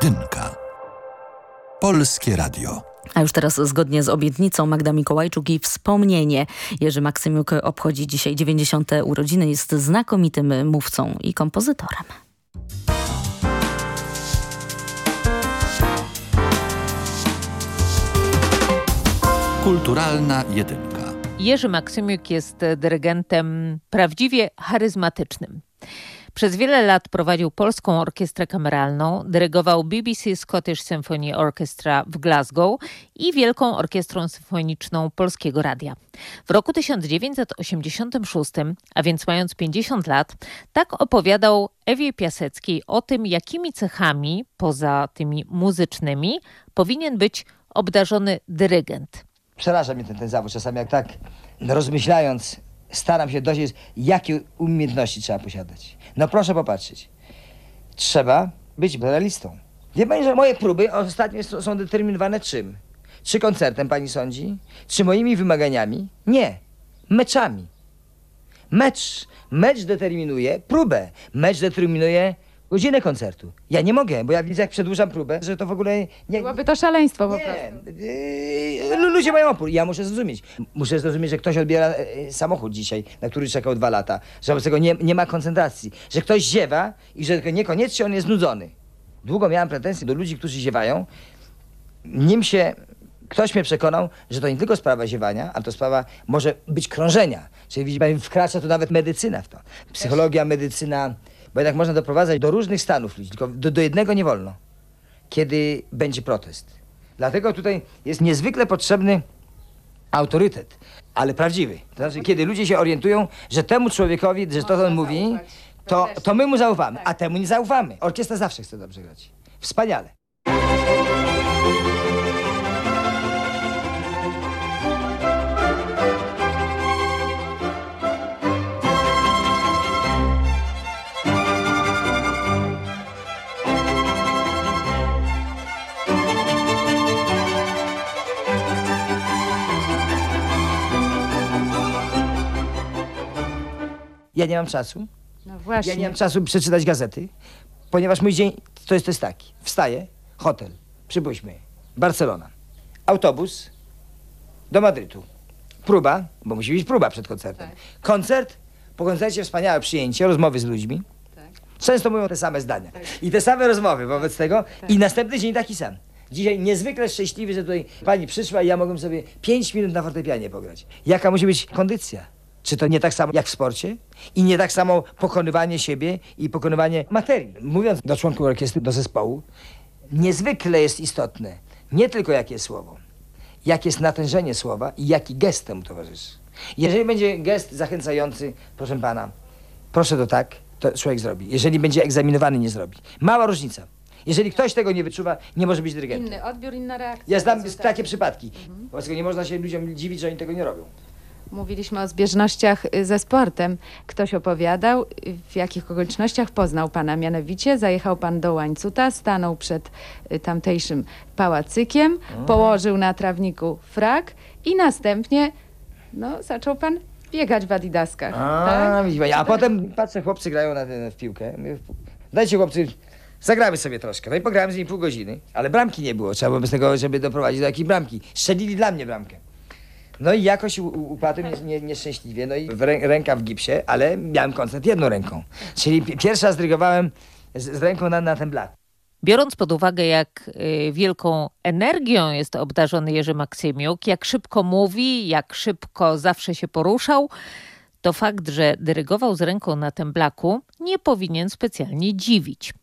Jedynka. Polskie Radio. A już teraz zgodnie z obietnicą Magda Mikołajczuk i wspomnienie. Jerzy Maksymiuk obchodzi dzisiaj 90. urodziny. Jest znakomitym mówcą i kompozytorem. Kulturalna jedynka. Jerzy Maksymiuk jest dyrygentem prawdziwie charyzmatycznym. Przez wiele lat prowadził Polską Orkiestrę Kameralną, dyrygował BBC Scottish Symphony Orchestra w Glasgow i Wielką Orkiestrą Symfoniczną Polskiego Radia. W roku 1986, a więc mając 50 lat, tak opowiadał Ewie Piaseckiej o tym, jakimi cechami, poza tymi muzycznymi, powinien być obdarzony dyrygent. Przeraża mnie ten, ten zawód czasami, jak tak rozmyślając, staram się dojść, jakie umiejętności trzeba posiadać. No proszę popatrzeć. Trzeba być realistą. Wie pani, że moje próby ostatnio są determinowane czym? Czy koncertem, pani sądzi? Czy moimi wymaganiami? Nie. Meczami. Mecz. Mecz determinuje próbę. Mecz determinuje godzinę koncertu. Ja nie mogę, bo ja widzę, jak przedłużam próbę, że to w ogóle nie... Byłoby to szaleństwo po nie. prostu. Yy, ludzie mają opór. Ja muszę zrozumieć. Muszę zrozumieć, że ktoś odbiera yy, samochód dzisiaj, na który czekał dwa lata. Że wobec tego nie, nie ma koncentracji. Że ktoś ziewa i że niekoniecznie on jest nudzony. Długo miałem pretensje do ludzi, którzy ziewają. Nim się ktoś mnie przekonał, że to nie tylko sprawa ziewania, ale to sprawa może być krążenia. Czyli widzi pani, wkracza tu nawet medycyna w to. Psychologia, medycyna... Bo jednak można doprowadzać do różnych stanów ludzi, tylko do, do jednego nie wolno. Kiedy będzie protest. Dlatego tutaj jest niezwykle potrzebny autorytet, ale prawdziwy. To znaczy, kiedy ludzie się orientują, że temu człowiekowi, że to, co on mówi, to, to my mu zaufamy, a temu nie zaufamy. Orkiestra zawsze chce dobrze grać. Wspaniale. Ja nie mam czasu. No właśnie. Ja nie mam czasu przeczytać gazety, ponieważ mój dzień to jest, to jest taki. Wstaję, hotel, przypuśćmy, Barcelona. Autobus do Madrytu. Próba, bo musi być próba przed koncertem. Koncert, po koncercie wspaniałe przyjęcie, rozmowy z ludźmi. Często mówią te same zdania. I te same rozmowy wobec tego. I następny dzień taki sam. Dzisiaj niezwykle szczęśliwy, że tutaj pani przyszła i ja mogłem sobie 5 minut na fortepianie pograć. Jaka musi być kondycja? Czy to nie tak samo jak w sporcie? I nie tak samo pokonywanie siebie i pokonywanie materii? Mówiąc do członków orkiestry, do zespołu, niezwykle jest istotne nie tylko jakie słowo, jakie jest natężenie słowa i jaki gest temu towarzyszy. Jeżeli będzie gest zachęcający, proszę pana, proszę to tak, to człowiek zrobi. Jeżeli będzie egzaminowany, nie zrobi. Mała różnica. Jeżeli ktoś tego nie wyczuwa, nie może być dyrygentem. Inny odbiór, inna reakcja. Ja znam takie przypadki. Wobec tego nie można się ludziom dziwić, że oni tego nie robią. Mówiliśmy o zbieżnościach y, ze sportem. Ktoś opowiadał, w jakich okolicznościach poznał pana. Mianowicie zajechał pan do Łańcuta, stanął przed y, tamtejszym pałacykiem, położył na trawniku frak i następnie no, zaczął pan biegać w adidaskach. A, tak? widzi pani. A potem patrzę, chłopcy grają na, w piłkę. Mówię, Dajcie chłopcy, zagramy sobie troszkę. No i pograłem z nimi pół godziny, ale bramki nie było. Trzeba było bez tego, żeby doprowadzić do jakiejś bramki. Strzelili dla mnie bramkę. No i jakoś upadłem nie, nie, nieszczęśliwie, no i ręka w gipsie, ale miałem koncert jedną ręką. Czyli pi- pierwszy raz dyrygowałem z, z ręką na, na ten blat. Biorąc pod uwagę, jak y, wielką energią jest obdarzony Jerzy Maksymiuk, jak szybko mówi, jak szybko zawsze się poruszał, to fakt, że dyrygował z ręką na temblaku, nie powinien specjalnie dziwić.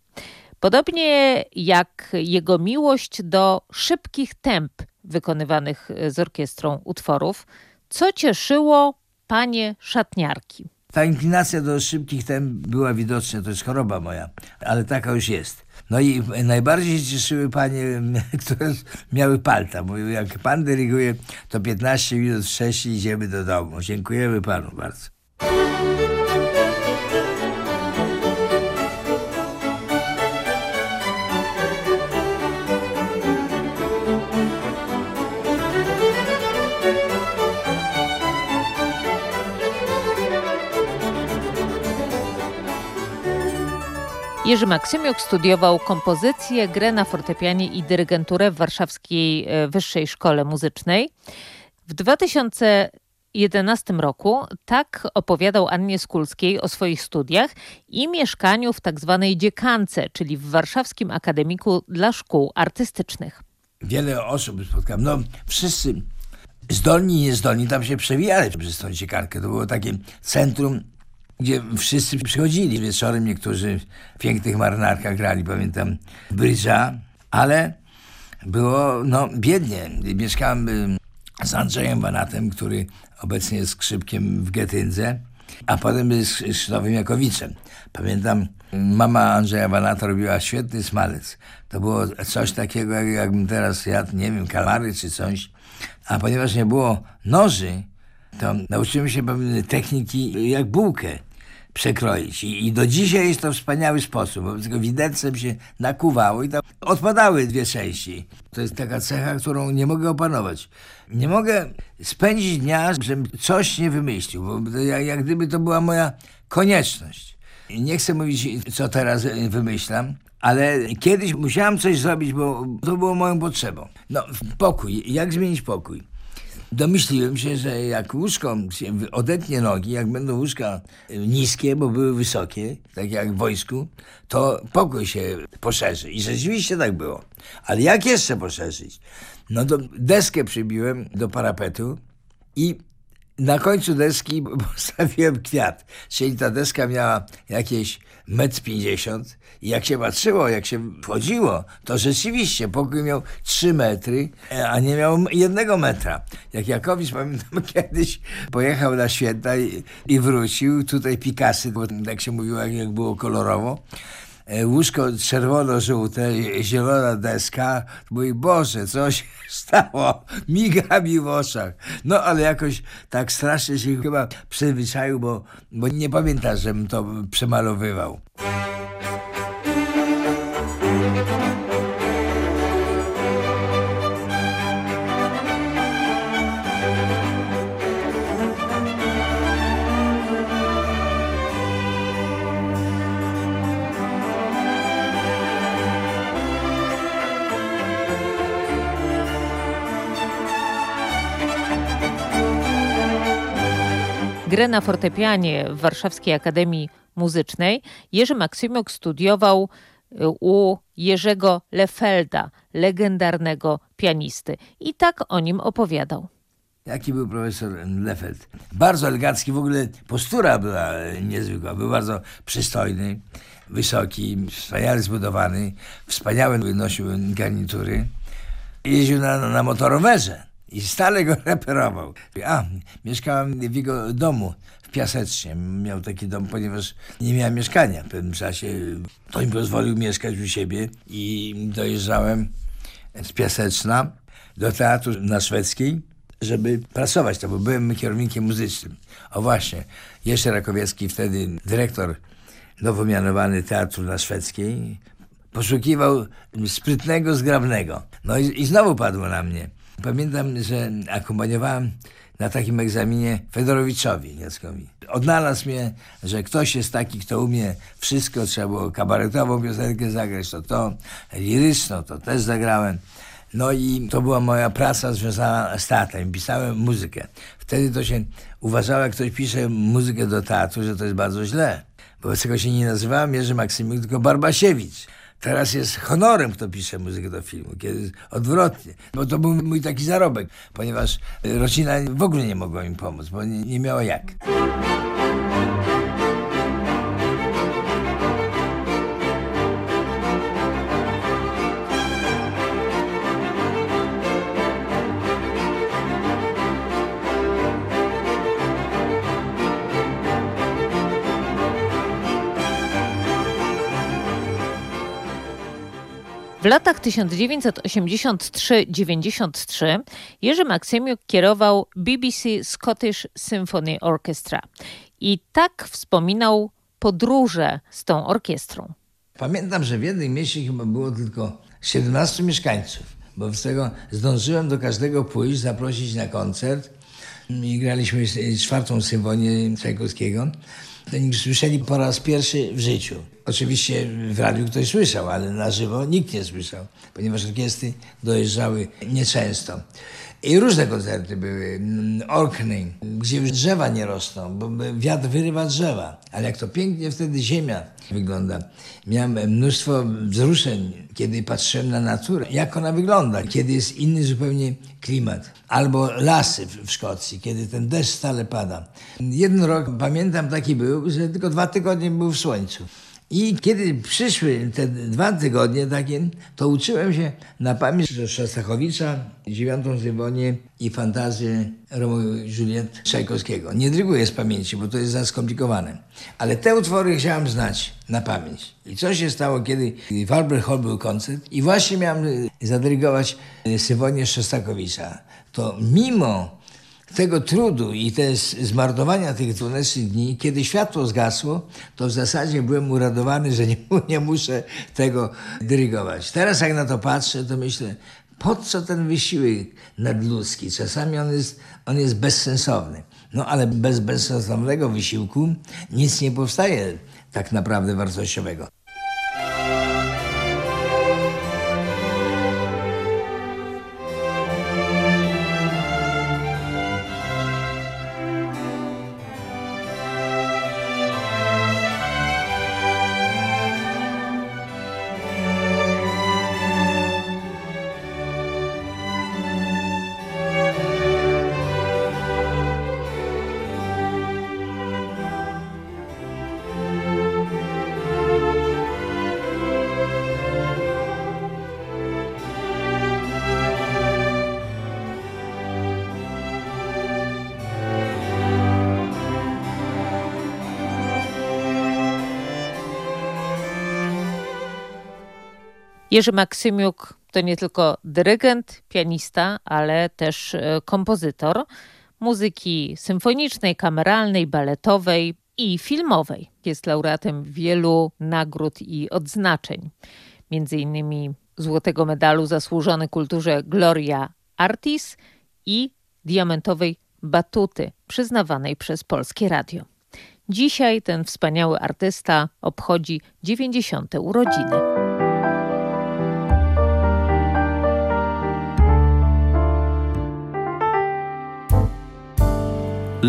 Podobnie jak jego miłość do szybkich temp wykonywanych y, z orkiestrą utworów, co cieszyło panie szatniarki. Ta inklinacja do szybkich temp była widoczna, to jest choroba moja, ale taka już jest. No i najbardziej cieszyły panie, które miały palta. Mówiły, jak pan dyryguje, to 15 minut wcześniej idziemy do domu. Dziękujemy panu bardzo. Jerzy Maksymiuk studiował kompozycję, grę na fortepianie i dyrygenturę w Warszawskiej e, Wyższej Szkole Muzycznej. W 2011 roku tak opowiadał Annie Skulskiej o swoich studiach i mieszkaniu w tak zwanej dziekance, czyli w Warszawskim Akademiku dla Szkół Artystycznych. Wiele osób spotkałem. No, wszyscy zdolni i niezdolni tam się przewijali przez tą ciekankę. To było takie centrum, gdzie wszyscy przychodzili. Wieczorem niektórzy w pięknych marynarkach grali, pamiętam, brydża, ale było, no, biednie. Mieszkałem y, z Andrzejem Wanatem, który obecnie jest skrzypkiem w Getyndze, a potem z Krzysztofem Jakowiczem. Pamiętam, mama Andrzeja Wanata robiła świetny smalec. To było coś takiego, jak, jakbym teraz jadł, nie wiem, kalary czy coś. A ponieważ nie było noży, to nauczyłem się pewnej techniki, jak bułkę przekroić. I, I do dzisiaj jest to wspaniały sposób, bo tylko widelcem się nakuwało i tam odpadały dwie części. To jest taka cecha, którą nie mogę opanować. Nie mogę spędzić dnia, żebym coś nie wymyślił, bo jak, gdyby to była moja konieczność. I Nie chcę mówić, co teraz wymyślam, ale kiedyś musiałem coś zrobić, bo to było moją potrzebą. No, pokój. Jak zmienić pokój? Domyśliłem się, że jak łóżko się odetnie nogi, jak będą łóżka niskie, bo były wysokie, tak jak w wojsku, to pokój się poszerzy. I rzeczywiście tak było. Ale jak jeszcze poszerzyć? No to deskę przybiłem do parapetu i na końcu deski postawiłem kwiat. Czyli ta deska miała jakieś metr pięćdziesiąt i jak się patrzyło, jak się wchodziło, to rzeczywiście pokój miał trzy metry, a nie miał jednego metra. Jak Jakowicz, pamiętam, kiedyś pojechał na święta i, i wrócił, tutaj Pikasy, bo tak się mówiło, jak, było kolorowo, łóżko czerwono-żółte, zielona deska. Mój Boże, co się stało? Miga mi w oczach. No ale jakoś tak strasznie się chyba przyzwyczaił, bo, bo nie pamiętam, żebym to przemalowywał. Grę na fortepianie w Warszawskiej Akademii Muzycznej Jerzy Maksymiuk studiował y, u Jerzego Lefelda, legendarnego pianisty. I tak o nim opowiadał. Jaki był profesor Lefeld? Bardzo elegancki, w ogóle postura była niezwykła. Był bardzo przystojny, wysoki, wspaniale zbudowany, wspaniałe nosił garnitury. Jeździł na, na motorowerze i stale go reperował. A, mieszkałem w jego domu w Piasecznie. Miał taki dom, ponieważ nie miałem mieszkania w pewnym czasie. To mi pozwolił mieszkać u siebie i dojeżdżałem z Piaseczna do teatru na Szwedzkiej żeby pracować to, bo byłem kierownikiem muzycznym. O właśnie, jeszcze Rakowiecki, wtedy dyrektor nowo mianowany Teatru na Szwedzkiej, poszukiwał sprytnego, zgrabnego. No i, i znowu padło na mnie. Pamiętam, że akompaniowałem na takim egzaminie Fedorowiczowi Jackowi. Odnalazł mnie, że ktoś jest taki, kto umie wszystko, trzeba było kabaretową piosenkę zagrać, to to, liryczną, to też zagrałem. No i to była moja praca związana z teatrem. Pisałem muzykę. Wtedy to się uważało, jak ktoś pisze muzykę do teatru, że to jest bardzo źle. Wobec tego się nie nazywałem Jerzy Maksymiuk, tylko Barbasiewicz. Teraz jest honorem, kto pisze muzykę do filmu, kiedy odwrotnie. Bo to był mój taki zarobek, ponieważ rodzina w ogóle nie mogła mi pomóc, bo nie, nie miała jak. W latach 1983-93 Jerzy Maksymiuk kierował BBC Scottish Symphony Orchestra i tak wspominał podróże z tą orkiestrą. Pamiętam, że w jednym mieście chyba było tylko 17 mieszkańców, bo z tego zdążyłem do każdego pójść, zaprosić na koncert i graliśmy czwartą symfonię Czajkowskiego. Oni słyszeli po raz pierwszy w życiu. Oczywiście w radiu ktoś słyszał, ale na żywo nikt nie słyszał, ponieważ orkiestry dojeżdżały nieczęsto. I różne koncerty były. Orkney, gdzie już drzewa nie rosną, bo wiatr wyrywa drzewa. Ale jak to pięknie wtedy ziemia wygląda. Miałem mnóstwo wzruszeń, kiedy patrzyłem na naturę, jak ona wygląda, kiedy jest inny zupełnie klimat. Albo lasy w Szkocji, kiedy ten deszcz stale pada. Jeden rok, pamiętam, taki był, że tylko dwa tygodnie był w słońcu. I kiedy przyszły te dwa tygodnie takie, to uczyłem się na pamięć Szostakowicza, dziewiątą symfonię i fantazję Romeo i Juliet Czajkowskiego. Nie dryguję z pamięci, bo to jest za skomplikowane. Ale te utwory chciałem znać na pamięć. I co się stało, kiedy w Albert Hall był koncert i właśnie miałem zadyrygować symfonię Szostakowicza. To mimo tego trudu i te zmarnowania tych 12 dni, kiedy światło zgasło, to w zasadzie byłem uradowany, że nie, nie muszę tego dyrygować. Teraz jak na to patrzę, to myślę, po co ten wysiłek nadludzki? Czasami on jest, on jest bezsensowny. No ale bez bezsensownego wysiłku nic nie powstaje tak naprawdę wartościowego. Jerzy Maksymiuk to nie tylko dyrygent, pianista, ale też e, kompozytor muzyki symfonicznej, kameralnej, baletowej i filmowej. Jest laureatem wielu nagród i odznaczeń, między innymi Złotego Medalu Zasłużony Kulturze Gloria Artis i Diamentowej Batuty przyznawanej przez Polskie Radio. Dzisiaj ten wspaniały artysta obchodzi 90. urodziny.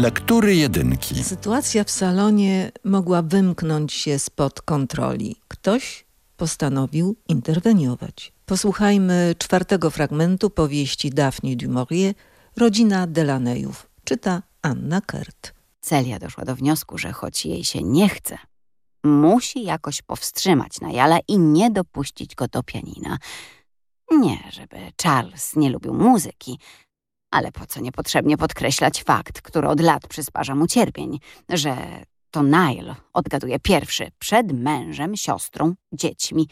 Lektury jedynki. Sytuacja w salonie mogła wymknąć się spod kontroli. Ktoś postanowił interweniować. Posłuchajmy czwartego fragmentu powieści Daphne du Maurier, Rodzina Delaneyów. Czyta Anna Kert. Celia doszła do wniosku, że choć jej się nie chce, musi jakoś powstrzymać Najala i nie dopuścić go do pianina. Nie, żeby Charles nie lubił muzyki, ale po co niepotrzebnie podkreślać fakt, który od lat przysparza mu cierpień, że to Nile odgaduje pierwszy przed mężem, siostrą, dziećmi,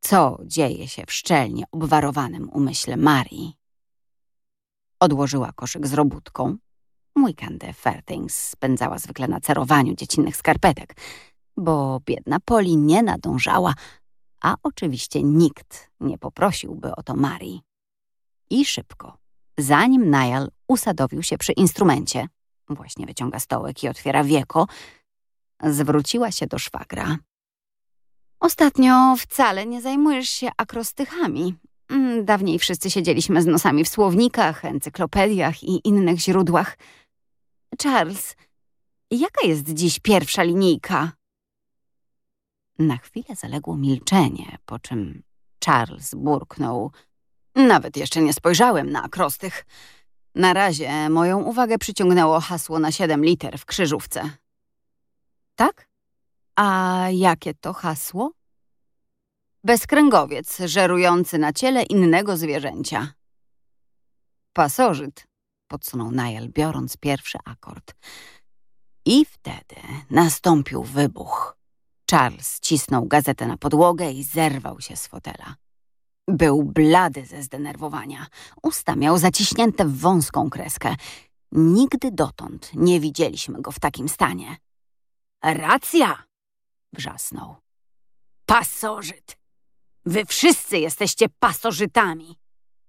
co dzieje się w szczelnie obwarowanym umyśle Marii. Odłożyła koszyk z robótką. Weekendy Fairthings spędzała zwykle na cerowaniu dziecinnych skarpetek, bo biedna Poli nie nadążała, a oczywiście nikt nie poprosiłby o to Marii. I szybko, zanim Niall usadowił się przy instrumencie, właśnie wyciąga stołek i otwiera wieko, zwróciła się do szwagra. Ostatnio wcale nie zajmujesz się akrostychami. Mm, Dawniej wszyscy siedzieliśmy z nosami w słownikach, encyklopediach i innych źródłach. Charles, jaka jest dziś pierwsza linijka? Na chwilę zaległo milczenie, po czym Charles burknął. Nawet jeszcze nie spojrzałem na akrostych. Na razie moją uwagę przyciągnęło hasło na siedem liter w krzyżówce. Tak? A jakie to hasło? Bezkręgowiec żerujący na ciele innego zwierzęcia. Pasożyt, podsunął Niall, biorąc pierwszy akord. I wtedy nastąpił wybuch. Charles cisnął gazetę na podłogę i zerwał się z fotela. Był blady ze zdenerwowania. Usta miał zaciśnięte w wąską kreskę. Nigdy dotąd nie widzieliśmy go w takim stanie. Racja! wrzasnął. Pasożyt! Wy wszyscy jesteście pasożytami.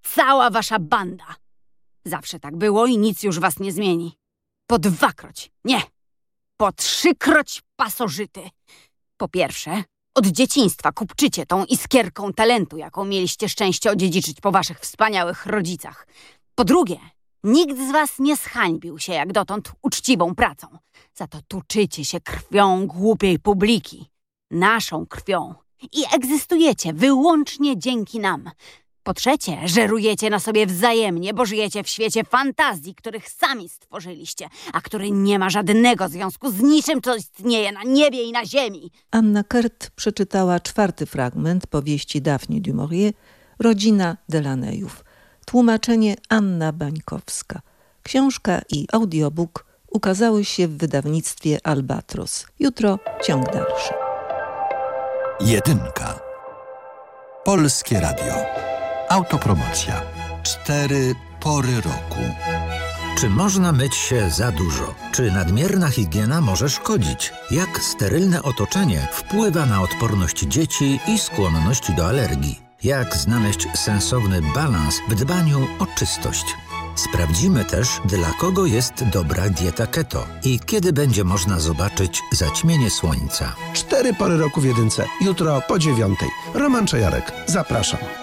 Cała wasza banda. Zawsze tak było i nic już was nie zmieni. Po dwakroć, nie, po trzykroć pasożyty. Po pierwsze, od dzieciństwa kupczycie tą iskierką talentu, jaką mieliście szczęście odziedziczyć po waszych wspaniałych rodzicach. Po drugie, nikt z was nie zhańbił się jak dotąd uczciwą pracą. Za to tuczycie się krwią głupiej publiki. Naszą krwią. I egzystujecie wyłącznie dzięki nam. Po trzecie, żerujecie na sobie wzajemnie, bo żyjecie w świecie fantazji, których sami stworzyliście, a który nie ma żadnego związku z niczym, co istnieje na niebie i na ziemi. Anna Kert przeczytała czwarty fragment powieści Daphne du Maurier Rodzina Delaneyów. Tłumaczenie Anna Bańkowska. Książka i audiobook ukazały się w wydawnictwie Albatros. Jutro ciąg dalszy. Jedynka. Polskie Radio. Autopromocja. Cztery pory roku. Czy można myć się za dużo? Czy nadmierna higiena może szkodzić? Jak sterylne otoczenie wpływa na odporność dzieci i skłonność do alergii? Jak znaleźć sensowny balans w dbaniu o czystość? Sprawdzimy też, dla kogo jest dobra dieta keto i kiedy będzie można zobaczyć zaćmienie słońca. Cztery pory roku w jedynce. Jutro po dziewiątej. Roman Czajarek. Zapraszam.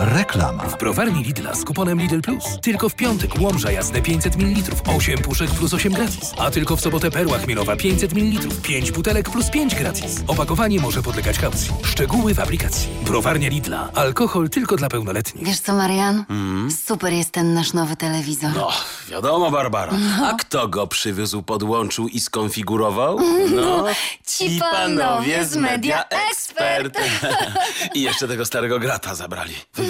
Reklama. W browarni Lidla z kuponem Lidl Plus. Tylko w piątek Łomża jasne 500 ml, 8 puszek plus 8 gratis. A tylko w sobotę Perła Chmielowa 500 ml, 5 butelek plus 5 gratis. Opakowanie może podlegać kaucji. Szczegóły w aplikacji. Browarnia Lidla. Alkohol tylko dla pełnoletnich. Wiesz co, Marian? Super jest ten nasz nowy telewizor. No, wiadomo, Barbara. A kto go przywiózł, podłączył i skonfigurował? No, Ci panowie z Media Expert. I jeszcze tego starego grata zabrali.